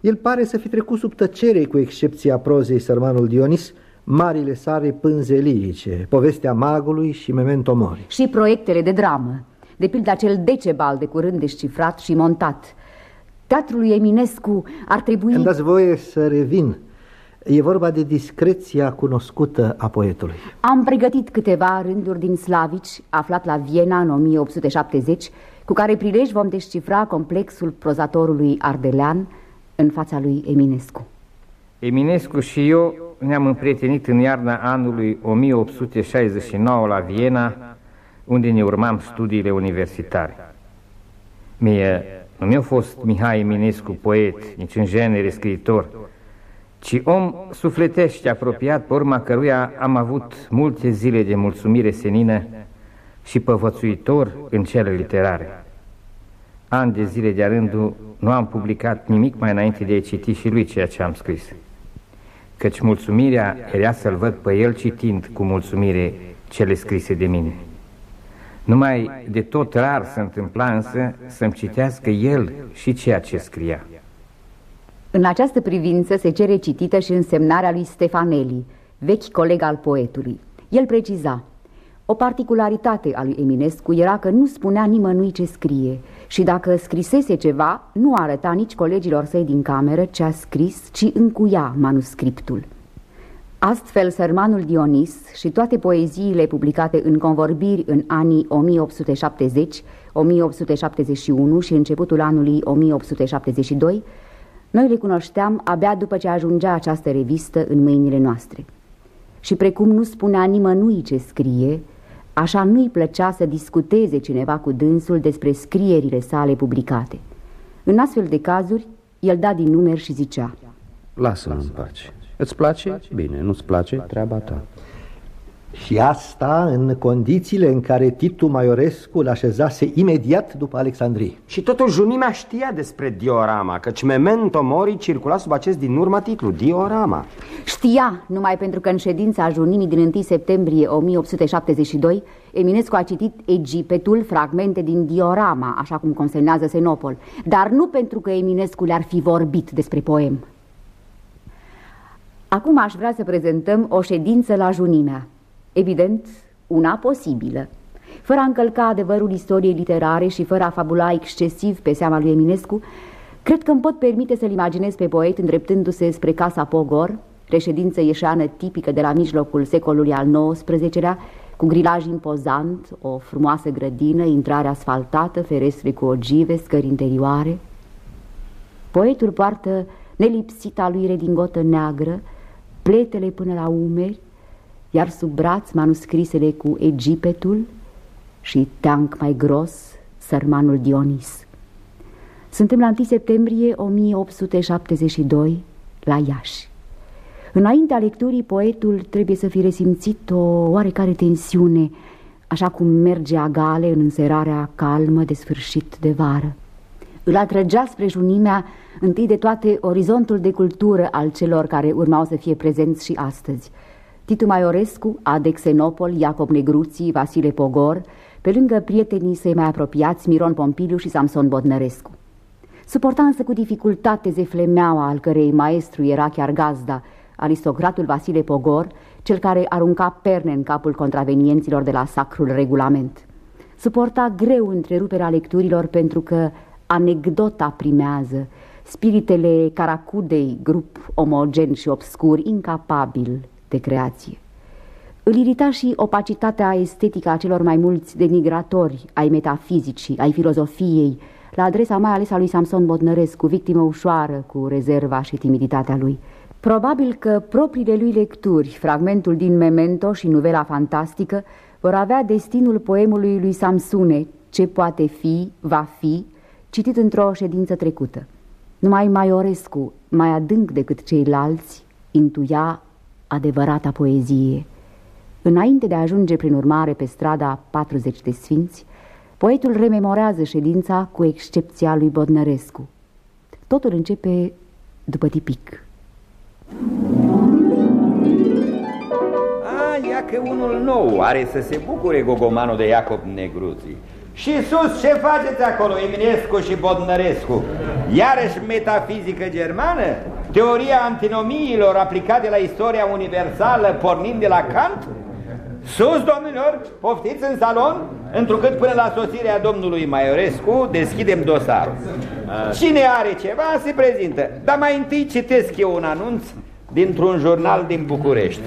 Speaker 3: El pare să fi trecut sub tăcere, cu excepția prozei Sărmanul Dionis, marile sare pânze lirice, povestea magului și Memento Mori.
Speaker 5: Și proiectele de dramă, de pildă acel decebal de curând descifrat și montat. Teatrul lui Eminescu ar trebui...
Speaker 3: Îmi dați voie să revin. E vorba de discreția cunoscută a poetului.
Speaker 5: Am pregătit câteva rânduri din Slavici, aflat la Viena în 1870, cu care prilej vom descifra complexul prozatorului ardelean în fața lui Eminescu.
Speaker 8: Eminescu și eu ne-am împrietenit în iarna anului 1869 la Viena, unde ne urmam studiile universitare. Mie nu mi-a fost Mihai Eminescu poet, nici în genere scriitor, ci om sufletește apropiat, pe urma căruia am avut multe zile de mulțumire senină și păvățuitor în cele literare. Ani de zile de-a rândul nu am publicat nimic mai înainte de a citi și lui ceea ce am scris căci mulțumirea era să-l văd pe el citind cu mulțumire cele scrise de mine. Numai de tot rar se întâmpla însă să-mi citească el și ceea ce scria.
Speaker 5: În această privință se cere citită și însemnarea lui Stefanelli, vechi coleg al poetului. El preciza, o particularitate a lui Eminescu era că nu spunea nimănui ce scrie și dacă scrisese ceva, nu arăta nici colegilor săi din cameră ce a scris, ci încuia manuscriptul. Astfel, Sărmanul Dionis și toate poeziile publicate în convorbiri în anii 1870, 1871 și începutul anului 1872, noi le cunoșteam abia după ce ajungea această revistă în mâinile noastre. Și precum nu spunea nimănui ce scrie, Așa nu-i plăcea să discuteze cineva cu dânsul despre scrierile sale publicate. În astfel de cazuri, el da din numeri și zicea
Speaker 4: Lasă-mă în pace. Îți place? Bine, nu-ți place? Treaba ta.
Speaker 3: Și asta în condițiile în care Titu Maiorescu îl așezase imediat după Alexandrie.
Speaker 6: Și totuși Junimea știa despre diorama, căci Memento Mori circula sub acest din urmă titlu, diorama.
Speaker 5: Știa, numai pentru că în ședința Junimii din 1 septembrie 1872, Eminescu a citit Egipetul, fragmente din diorama, așa cum consemnează Senopol, dar nu pentru că Eminescu le-ar fi vorbit despre poem. Acum aș vrea să prezentăm o ședință la Junimea. Evident, una posibilă. Fără a încălca adevărul istoriei literare și fără a fabula excesiv pe seama lui Eminescu, cred că îmi pot permite să-l imaginez pe poet îndreptându-se spre Casa Pogor, reședință ieșeană tipică de la mijlocul secolului al XIX-lea, cu grilaj impozant, o frumoasă grădină, intrare asfaltată, ferestre cu ogive, scări interioare. Poetul poartă nelipsita lui redingotă neagră, pletele până la umeri, iar sub braț manuscrisele cu Egipetul și teanc mai gros, sărmanul Dionis. Suntem la 1 septembrie 1872 la Iași. Înaintea lecturii, poetul trebuie să fi resimțit o oarecare tensiune, așa cum merge agale în înserarea calmă de sfârșit de vară. Îl atrăgea spre junimea, întâi de toate, orizontul de cultură al celor care urmau să fie prezenți și astăzi – Titu Maiorescu, Adexenopol, Iacob Negruții, Vasile Pogor, pe lângă prietenii săi mai apropiați, Miron Pompiliu și Samson Bodnărescu. Suporta însă cu dificultate zeflemeaua al cărei maestru era chiar gazda, aristocratul Vasile Pogor, cel care arunca perne în capul contravenienților de la sacrul regulament. Suporta greu întreruperea lecturilor pentru că anecdota primează, spiritele caracudei, grup omogen și obscur, incapabil de creație. Îl irita și opacitatea estetică a celor mai mulți denigratori ai metafizicii, ai filozofiei, la adresa mai ales a lui Samson Bodnărescu, victimă ușoară cu rezerva și timiditatea lui. Probabil că propriile lui lecturi, fragmentul din Memento și novela fantastică, vor avea destinul poemului lui Samsune, Ce poate fi, va fi, citit într-o ședință trecută. Numai Maiorescu, mai adânc decât ceilalți, intuia adevărata poezie. Înainte de a ajunge prin urmare pe strada 40 de sfinți, poetul rememorează ședința cu excepția lui Bodnărescu. Totul începe după tipic.
Speaker 9: A, ia că unul nou are să se bucure gogomanul de Iacob Negruții. Și sus, ce faceți acolo, Eminescu și Bodnărescu? Iarăși metafizică germană? Teoria antinomiilor aplicate la istoria universală pornind de la Kant? Sus, domnilor, poftiți în salon, întrucât până la sosirea domnului Maiorescu deschidem dosarul. Cine are ceva se prezintă, dar mai întâi citesc eu un anunț dintr-un jurnal din București.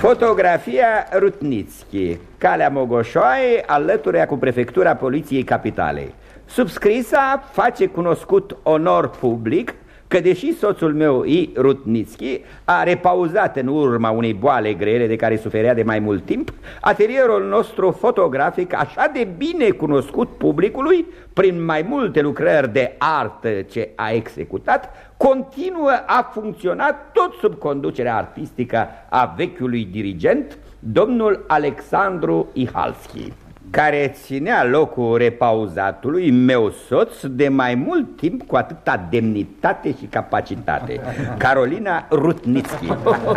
Speaker 9: Fotografia Rutnitski, Calea Mogoșoaie, alăturea cu prefectura Poliției Capitalei. Subscrisa face cunoscut onor public că deși soțul meu, I. Rutnitski, a repauzat în urma unei boale grele de care suferea de mai mult timp, atelierul nostru fotografic, așa de bine cunoscut publicului, prin mai multe lucrări de artă ce a executat, continuă a funcționa tot sub conducerea artistică a vechiului dirigent, domnul Alexandru Ihalski care ținea locul repauzatului meu soț de mai mult timp cu atâta demnitate și capacitate. (laughs) Carolina Rutnitski.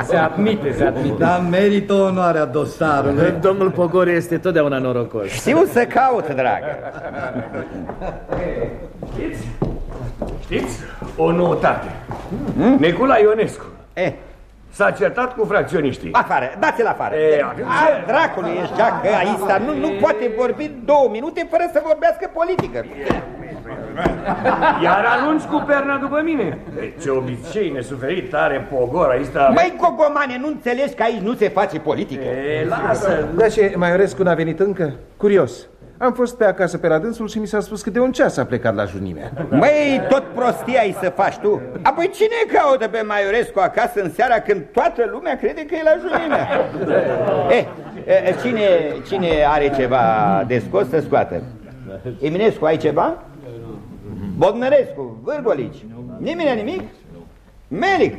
Speaker 10: Se admite, se admite.
Speaker 11: Da, merită onoarea dosarului. (laughs)
Speaker 10: Domnul Pogore este totdeauna norocos.
Speaker 9: Știu să caut, dragă.
Speaker 10: Știți? Știți? O noutate. Hmm? Necula Ionescu.
Speaker 9: Eh.
Speaker 10: S-a certat cu fracționiștii.
Speaker 9: Afară, dați-l afară. E, Al dracului ești, că aici nu, nu poate vorbi două minute fără să vorbească politică.
Speaker 10: Iar anunț cu perna după mine. Ce obicei nesuferit are Pogor aici.
Speaker 9: Măi, Cogomane, nu înțelegi că aici nu se face politică?
Speaker 10: E, lasă.
Speaker 12: Da, ce, Maiorescu n-a venit încă? Curios. Am fost pe acasă pe la dânsul și mi s-a spus că de un ceas a plecat la junimea.
Speaker 9: Măi, tot prostia ai să faci tu. Apoi cine caută pe Maiorescu acasă în seara când toată lumea crede că e la junimea? (laughs) eh, eh, cine, cine are ceva de scos să scoată? Eminescu, ai ceva? Bodnărescu, Vârgolici, nimeni nimic? Melic,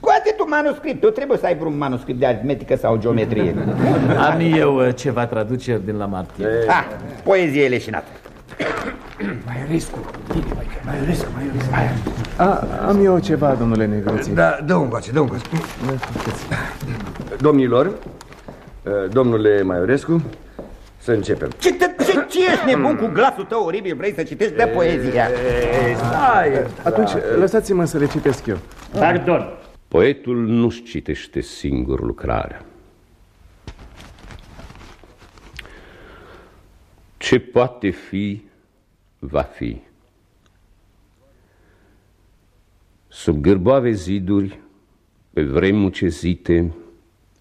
Speaker 9: Scoate tu manuscriptul, trebuie să ai vreun manuscript de aritmetică sau geometrie. (laughs)
Speaker 10: Am eu ceva traduceri din la Martin.
Speaker 9: Ah, poezie leșinată.
Speaker 10: Mai riscu, mai riscu, mai riscu.
Speaker 12: A, am eu ceva, domnule Negruții.
Speaker 13: Da, dă un coace, dă un coace. Domnilor, domnule Maiorescu, să începem.
Speaker 9: Ce, te, ce, ce ești nebun cu glasul tău oribil? Vrei să citești de poezia?
Speaker 12: Stai! Atunci, lăsați-mă să le citesc eu.
Speaker 10: Pardon.
Speaker 14: Poetul nu-și citește singur lucrarea. Ce poate fi, va fi. Sub gârboave ziduri, pe vremuri cezite,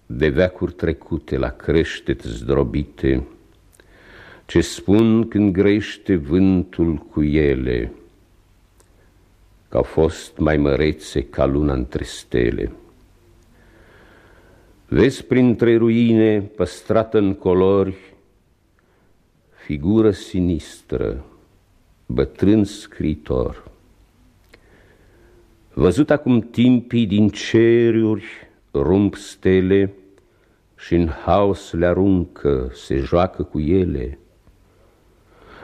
Speaker 14: de veacuri trecute la creștet zdrobite, ce spun când grește vântul cu ele, că au fost mai mărețe ca luna între stele. Vezi printre ruine, păstrată în colori, figură sinistră, bătrân scritor. Văzut acum timpii din ceruri rump stele și în haos le aruncă, se joacă cu ele.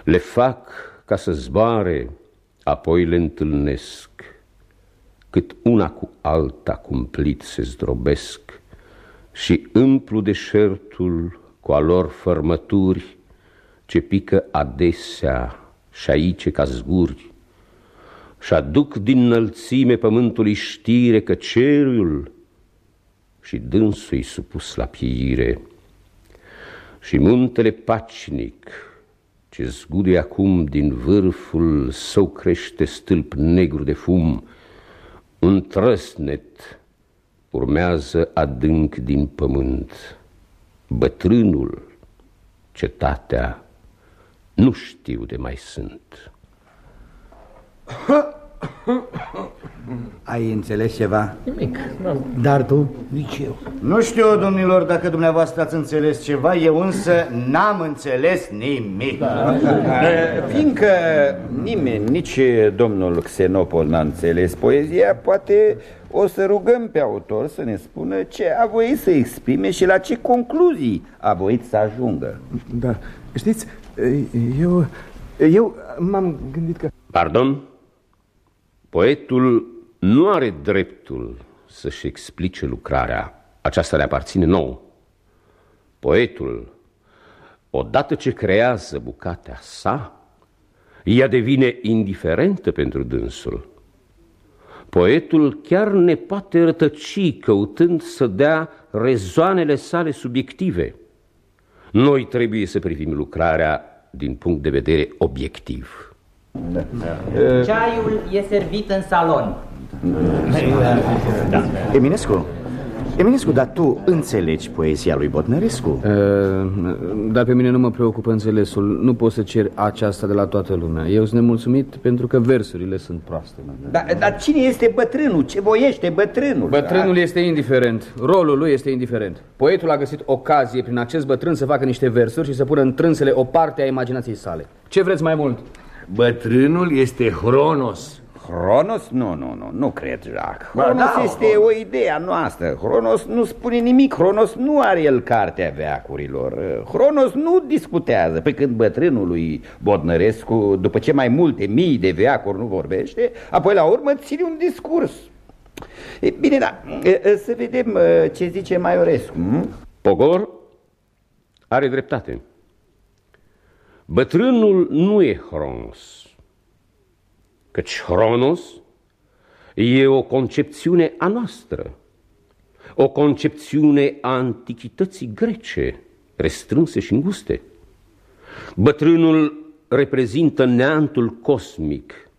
Speaker 14: Le fac ca să zboare, apoi le întâlnesc, cât una cu alta cumplit se zdrobesc și împlu deșertul cu a lor fărmături ce pică adesea și aici ca zguri. Și aduc din înălțime pământului știre că cerul și dânsul supus la pieire. Și muntele pacinic ce zgude acum din vârful său crește stâlp negru de fum, un trăsnet urmează adânc din pământ. Bătrânul, cetatea, nu știu de mai sunt.
Speaker 15: Ai înțeles ceva?
Speaker 12: Nimic.
Speaker 15: Dar tu? Nici eu.
Speaker 7: Nu știu, domnilor, dacă dumneavoastră ați înțeles ceva, eu însă n-am înțeles nimic. Da.
Speaker 9: Fiindcă nimeni, nici domnul Xenopol n-a înțeles poezia, poate o să rugăm pe autor să ne spună ce a voit să exprime și la ce concluzii a voit să ajungă.
Speaker 12: Da, știți, eu, eu m-am gândit că...
Speaker 14: Pardon? Poetul nu are dreptul să-și explice lucrarea. Aceasta le aparține nouă. Poetul, odată ce creează bucatea sa, ea devine indiferentă pentru dânsul. Poetul chiar ne poate rătăci căutând să dea rezoanele sale subiective. Noi trebuie să privim lucrarea din punct de vedere obiectiv.
Speaker 16: Ceaiul e servit în salon.
Speaker 1: Da. Eminescu, Eminescu, dar tu înțelegi poezia lui Botnărescu? Uh,
Speaker 4: dar pe mine nu mă preocupă înțelesul. Nu pot să cer aceasta de la toată lumea. Eu sunt nemulțumit pentru că versurile sunt proaste.
Speaker 9: Dar, dar cine este bătrânul? Ce voiește bătrânul?
Speaker 4: Bătrânul este indiferent. Rolul lui este indiferent. Poetul a găsit ocazie prin acest bătrân să facă niște versuri și să pună în trânsele o parte a imaginației sale. Ce vreți mai mult?
Speaker 14: Bătrânul este Hronos.
Speaker 9: Hronos? Nu, nu, nu, nu cred, Jacques. Hronos da, este Hronos. o idee a noastră. Hronos nu spune nimic. Hronos nu are el cartea veacurilor. Hronos nu discutează. Pe când bătrânul lui Bodnărescu, după ce mai multe mii de veacuri nu vorbește, apoi la urmă ține un discurs. E, bine, da, să vedem ce zice Maiorescu. Hm?
Speaker 14: Pogor are dreptate. Bătrânul nu e Hronos căci Hronos e o concepțiune a noastră, o concepțiune a antichității grece, restrânse și înguste. Bătrânul reprezintă neantul cosmic,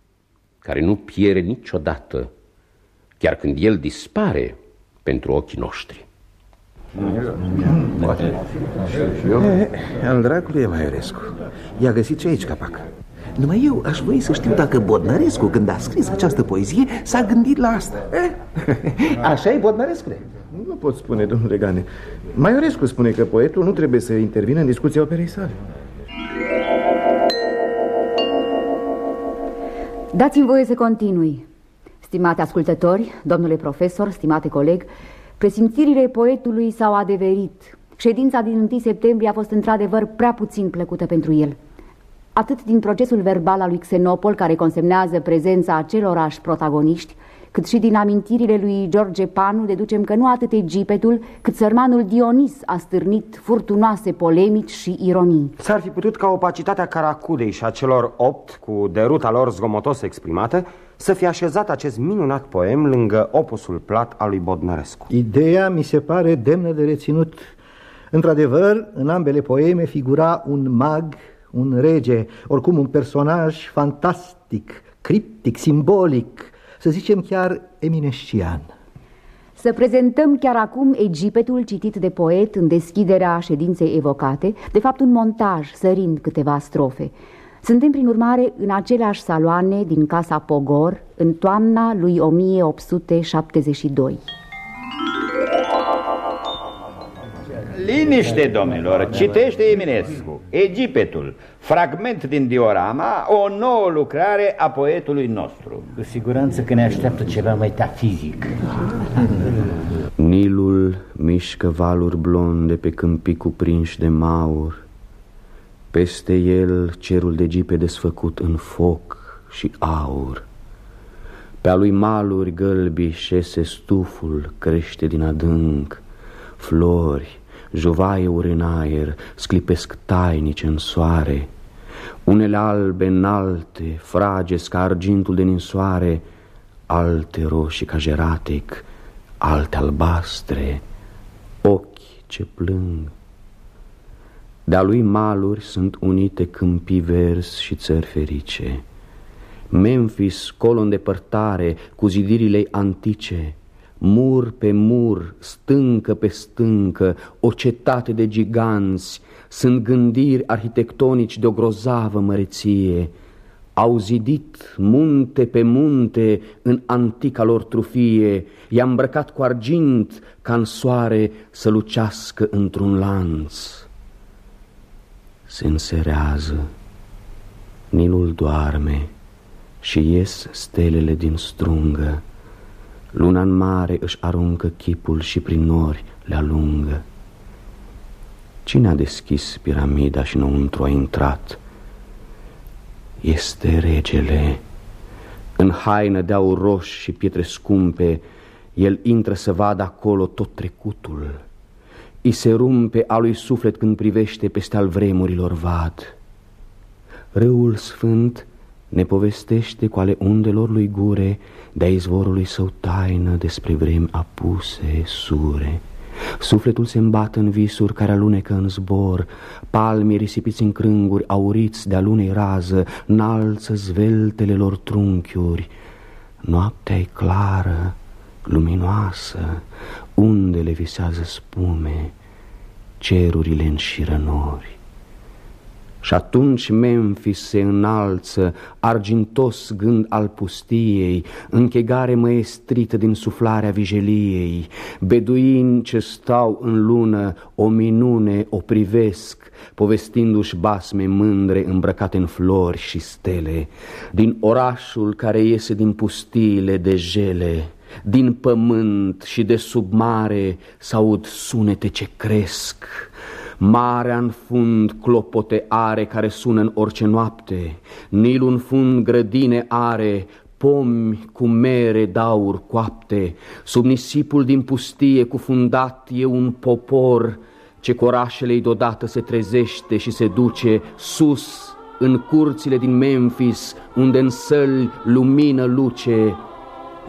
Speaker 14: care nu pierde niciodată, chiar când el dispare pentru ochii noștri.
Speaker 12: Al dracului e Maiorescu. I-a găsit și aici capac. Numai eu aș voi să știu dacă Bodnărescu, când a scris această poezie, s-a gândit la asta. Eh? (laughs) Așa e, Bodnărescule? Nu pot spune, domnule Gane. Maiorescu spune că poetul nu trebuie să intervină în discuția operei sale.
Speaker 5: Dați-mi voie să continui. Stimate ascultători, domnule profesor, stimate coleg, presimțirile poetului s-au adeverit. Ședința din 1 septembrie a fost într-adevăr prea puțin plăcută pentru el atât din procesul verbal al lui Xenopol, care consemnează prezența acelorași protagoniști, cât și din amintirile lui George Panu, deducem că nu atât Egipetul, cât sărmanul Dionis a stârnit furtunoase polemici și ironii.
Speaker 6: S-ar fi putut ca opacitatea Caracudei și a celor opt, cu deruta lor zgomotos exprimată, să fie așezat acest minunat poem lângă opusul plat al lui Bodnărescu.
Speaker 3: Ideea mi se pare demnă de reținut. Într-adevăr, în ambele poeme figura un mag un rege, oricum un personaj fantastic, criptic, simbolic, să zicem chiar eminescian.
Speaker 5: Să prezentăm chiar acum Egipetul citit de poet în deschiderea ședinței evocate, de fapt un montaj, sărind câteva strofe. Suntem, prin urmare, în aceleași saloane din Casa Pogor, în toamna lui 1872.
Speaker 9: Liniște, domnilor, citește Eminescu, Egipetul, fragment din diorama, o nouă lucrare a poetului nostru.
Speaker 15: Cu siguranță că ne așteaptă ceva metafizic.
Speaker 4: Nilul mișcă valuri blonde pe câmpii cuprinși de maur, peste el cerul de gipe desfăcut în foc și aur. Pe-a lui maluri gălbi șese stuful crește din adânc, flori, Juvaiuri în aer, sclipesc tainice în soare, Unele albe înalte, frage ca argintul de ninsoare, Alte roșii ca jeratec, alte albastre, Ochi ce plâng. De-a lui maluri sunt unite câmpii vers și țări ferice. Memphis, colo în depărtare, cu zidirile antice, Mur pe mur, stâncă pe stâncă, o cetate de giganți, Sunt gândiri arhitectonici de o grozavă măreție, Au zidit munte pe munte în antica lor trufie, I-a îmbrăcat cu argint ca în soare să lucească într-un lanț. Se înserează, Nilul doarme și ies stelele din strungă, Luna în mare își aruncă chipul și prin nori le alungă. Cine a deschis piramida și înăuntru a intrat? Este regele. În haină de aur roș și pietre scumpe, el intră să vadă acolo tot trecutul. I se rumpe a lui suflet când privește peste al vremurilor vad. Râul sfânt ne povestește cu ale undelor lui gure de-a izvorului său taină despre vremi apuse, sure. Sufletul se îmbată în visuri care alunecă în zbor, palmii risipiți în crânguri, auriți de-a lunei rază, înalță zveltele lor trunchiuri. Noaptea e clară, luminoasă, undele visează spume, cerurile înșiră nori. Și atunci Memphis se înalță, argintos gând al pustiei, închegare măestrită din suflarea vigeliei, beduini ce stau în lună, o minune o privesc, povestindu-și basme mândre îmbrăcate în flori și stele, din orașul care iese din pustiile de jele, din pământ și de sub mare s-aud sunete ce cresc, Marea în fund clopote are care sună în orice noapte, Nilul în fund grădine are, pomi cu mere daur coapte, Sub nisipul din pustie cufundat e un popor, Ce corașele-i deodată se trezește și se duce sus în curțile din Memphis, unde în săli lumină luce.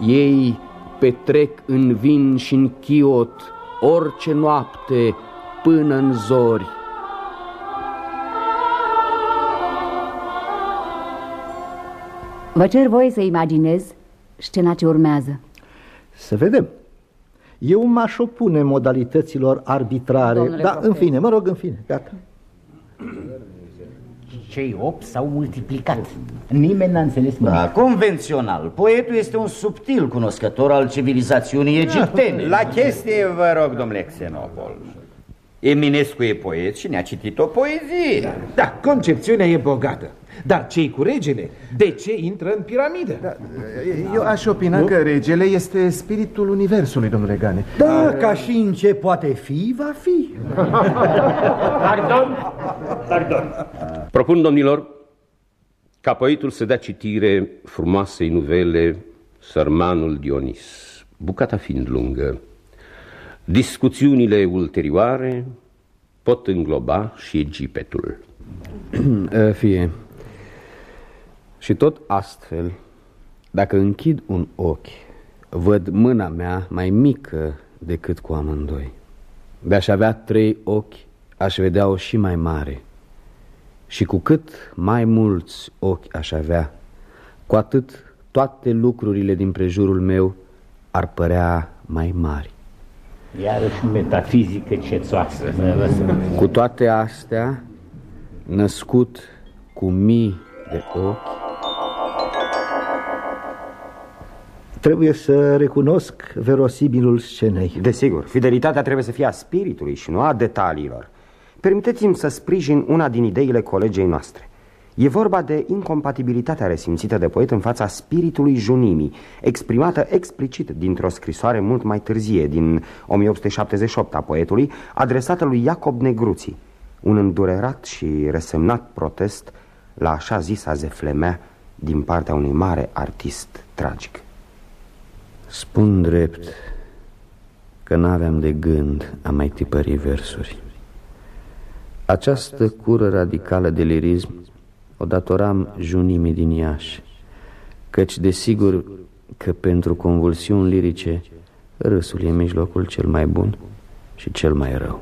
Speaker 4: Ei petrec în vin și în chiot orice noapte până în zori.
Speaker 5: Vă cer voie să imaginez scena ce urmează.
Speaker 3: Să vedem. Eu m-aș opune modalităților arbitrare.
Speaker 15: Domnule
Speaker 3: da,
Speaker 15: profesor.
Speaker 3: în fine, mă rog, în fine, gata.
Speaker 15: Cei opt s-au multiplicat. Nimeni n-a înțeles nimic.
Speaker 17: Da, convențional. Poetul este un subtil cunoscător al civilizațiunii egiptene.
Speaker 9: La chestie, vă rog, domnule Xenopol. Eminescu e poet și ne-a citit o poezie.
Speaker 12: Da, concepțiunea e bogată. Dar cei cu regele, de ce intră în piramidă? Da,
Speaker 18: Eu aș opina că regele este spiritul universului, domnule Gane.
Speaker 19: Da, ca și în ce poate fi, va fi. (laughs)
Speaker 10: Pardon? Pardon.
Speaker 14: Propun, domnilor, ca poetul să dea citire frumoasei nuvele Sărmanul Dionis, bucata fiind lungă. Discuțiunile ulterioare pot îngloba și Egipetul. (clears throat)
Speaker 4: Fie. Și tot astfel, dacă închid un ochi, văd mâna mea mai mică decât cu amândoi. De-aș avea trei ochi, aș vedea-o și mai mare. Și cu cât mai mulți ochi aș avea, cu atât toate lucrurile din prejurul meu ar părea mai mari.
Speaker 15: Iarăși metafizică cețoasă.
Speaker 4: Cu toate astea, născut cu mii de ochi,
Speaker 3: Trebuie să recunosc verosibilul scenei.
Speaker 6: Desigur, fidelitatea trebuie să fie a spiritului și nu a detaliilor. Permiteți-mi să sprijin una din ideile colegei noastre. E vorba de incompatibilitatea resimțită de poet în fața spiritului junimii, exprimată explicit dintr-o scrisoare mult mai târzie, din 1878 a poetului, adresată lui Iacob Negruții, un îndurerat și resemnat protest la așa zisa zeflemea din partea unui mare artist tragic.
Speaker 4: spun drept că n-aveam de gând a mai tipări versuri. Această cură radicală de lirism o datoram junimii din Iași, căci desigur că pentru convulsiuni lirice râsul e mijlocul cel mai bun și cel mai rău.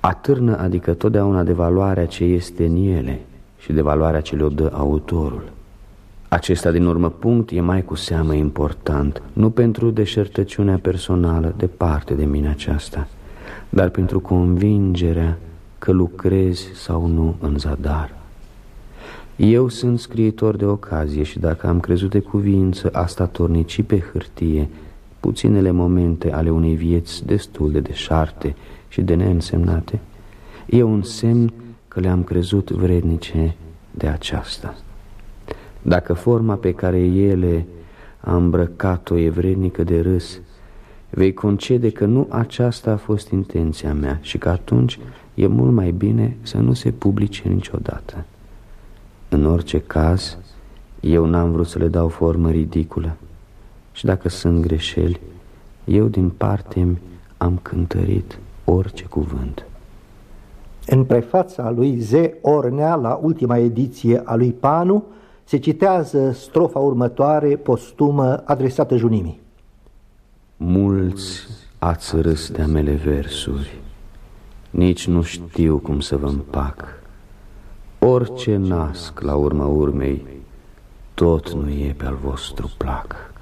Speaker 4: Atârnă adică totdeauna de valoarea ce este în ele și de valoarea ce le-o dă autorul. Acesta din urmă punct e mai cu seamă important, nu pentru deșertăciunea personală, departe de mine aceasta, dar pentru convingerea că lucrezi sau nu în zadar. Eu sunt scriitor de ocazie și dacă am crezut de cuvință a statornici pe hârtie puținele momente ale unei vieți destul de deșarte și de neînsemnate, e un semn că le-am crezut vrednice de aceasta. Dacă forma pe care ele a îmbrăcat-o e vrednică de râs, vei concede că nu aceasta a fost intenția mea și că atunci e mult mai bine să nu se publice niciodată. În orice caz, eu n-am vrut să le dau formă ridiculă și dacă sunt greșeli, eu din parte am cântărit orice cuvânt.
Speaker 3: În prefața lui Z. Ornea, la ultima ediție a lui Panu, se citează strofa următoare, postumă, adresată junimii.
Speaker 4: Mulți ați râs de mele versuri, nici nu știu cum să vă împac. Orice nasc la urma urmei, tot nu e pe al vostru plac.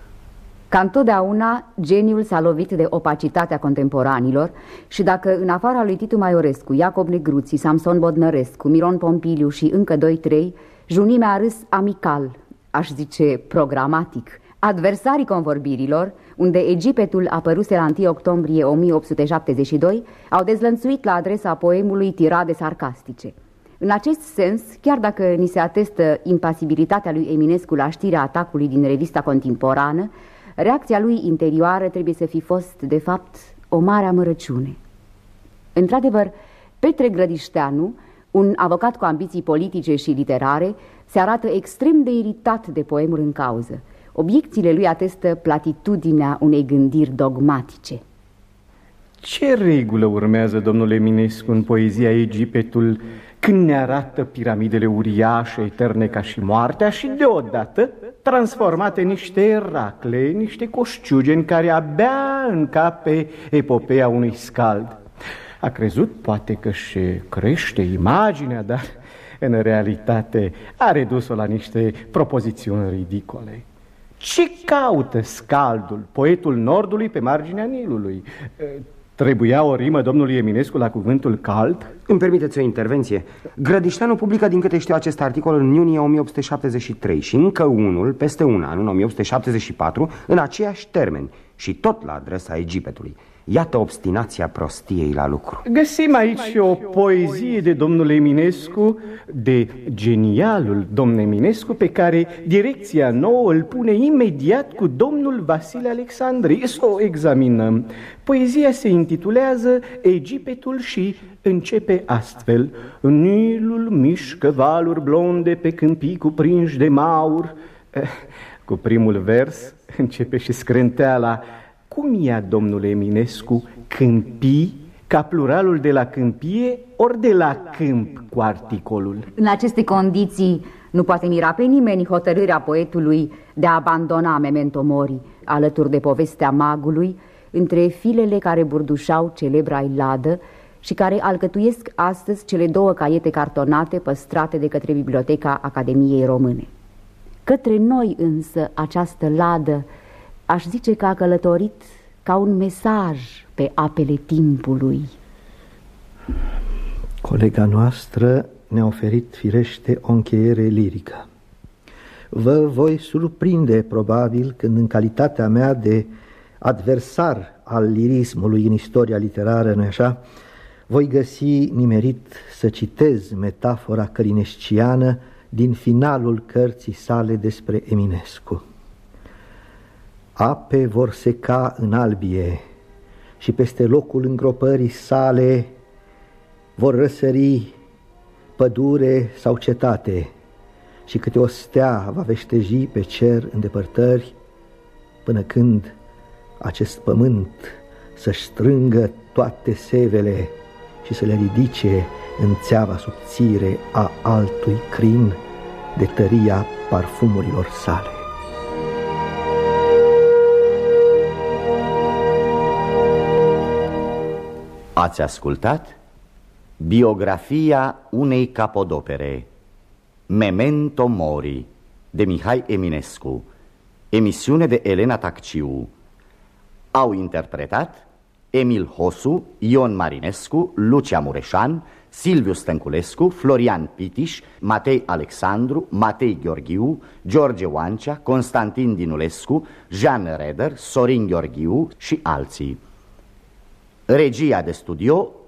Speaker 5: Ca întotdeauna, geniul s-a lovit de opacitatea contemporanilor și dacă în afara lui Titu Maiorescu, Iacob Negruții, Samson Bodnărescu, Miron Pompiliu și încă doi-trei, junimea a râs amical, aș zice programatic, adversarii convorbirilor, unde Egipetul apăruse la 1 octombrie 1872, au dezlănțuit la adresa poemului tirade sarcastice. În acest sens, chiar dacă ni se atestă impasibilitatea lui Eminescu la știrea atacului din revista contemporană, reacția lui interioară trebuie să fi fost, de fapt, o mare amărăciune. Într-adevăr, Petre Grădișteanu, un avocat cu ambiții politice și literare, se arată extrem de iritat de poemul în cauză. Obiecțiile lui atestă platitudinea unei gândiri dogmatice.
Speaker 20: Ce regulă urmează domnul Eminescu în poezia Egipetul când ne arată piramidele uriașe, eterne ca și moartea și deodată transformate în niște eracle, niște coșciugeni care abia încape epopeea unui scald. A crezut poate că și crește imaginea, dar în realitate a redus-o la niște propozițiuni ridicole. Ce caută scaldul, poetul Nordului pe marginea Nilului? Trebuia o rimă domnului Eminescu la cuvântul cald?
Speaker 6: Îmi permiteți o intervenție. Grădișteanu publică, din câte știu, acest articol în iunie 1873 și încă unul, peste un an, în 1874, în aceiași termeni și tot la adresa Egipetului. Iată obstinația prostiei la lucru.
Speaker 20: Găsim aici o poezie de domnul Eminescu, de genialul domn Eminescu, pe care direcția nouă îl pune imediat cu domnul Vasile Alexandri. Să o examinăm. Poezia se intitulează Egipetul și începe astfel. Nilul mișcă valuri blonde pe câmpii cuprinși de maur. Eh, cu primul vers începe și scrânteala cum ia domnul Eminescu câmpii ca pluralul de la câmpie ori de la câmp cu articolul?
Speaker 5: În aceste condiții nu poate mira pe nimeni hotărârea poetului de a abandona Memento Mori alături de povestea magului între filele care burdușau celebra iladă și care alcătuiesc astăzi cele două caiete cartonate păstrate de către Biblioteca Academiei Române. Către noi însă această ladă aș zice că a călătorit ca un mesaj pe apele timpului.
Speaker 3: Colega noastră ne-a oferit firește o încheiere lirică. Vă voi surprinde probabil când în calitatea mea de adversar al lirismului în istoria literară, nu așa, voi găsi nimerit să citez metafora călinesciană din finalul cărții sale despre Eminescu. Ape vor seca în albie și peste locul îngropării sale vor răsări pădure sau cetate și câte o stea va veșteji pe cer în depărtări până când acest pământ să-și strângă toate sevele și să le ridice în țeava subțire a altui crin de tăria parfumurilor sale.
Speaker 1: Ați ascultat biografia unei capodopere Memento Mori de Mihai Eminescu Emisiune de Elena Tacciu Au interpretat Emil Hosu, Ion Marinescu, Lucia Mureșan, Silviu Stănculescu, Florian Pitiș, Matei Alexandru, Matei Gheorghiu, George Oancea, Constantin Dinulescu, Jean Reder, Sorin Gheorghiu și alții. Regia de studio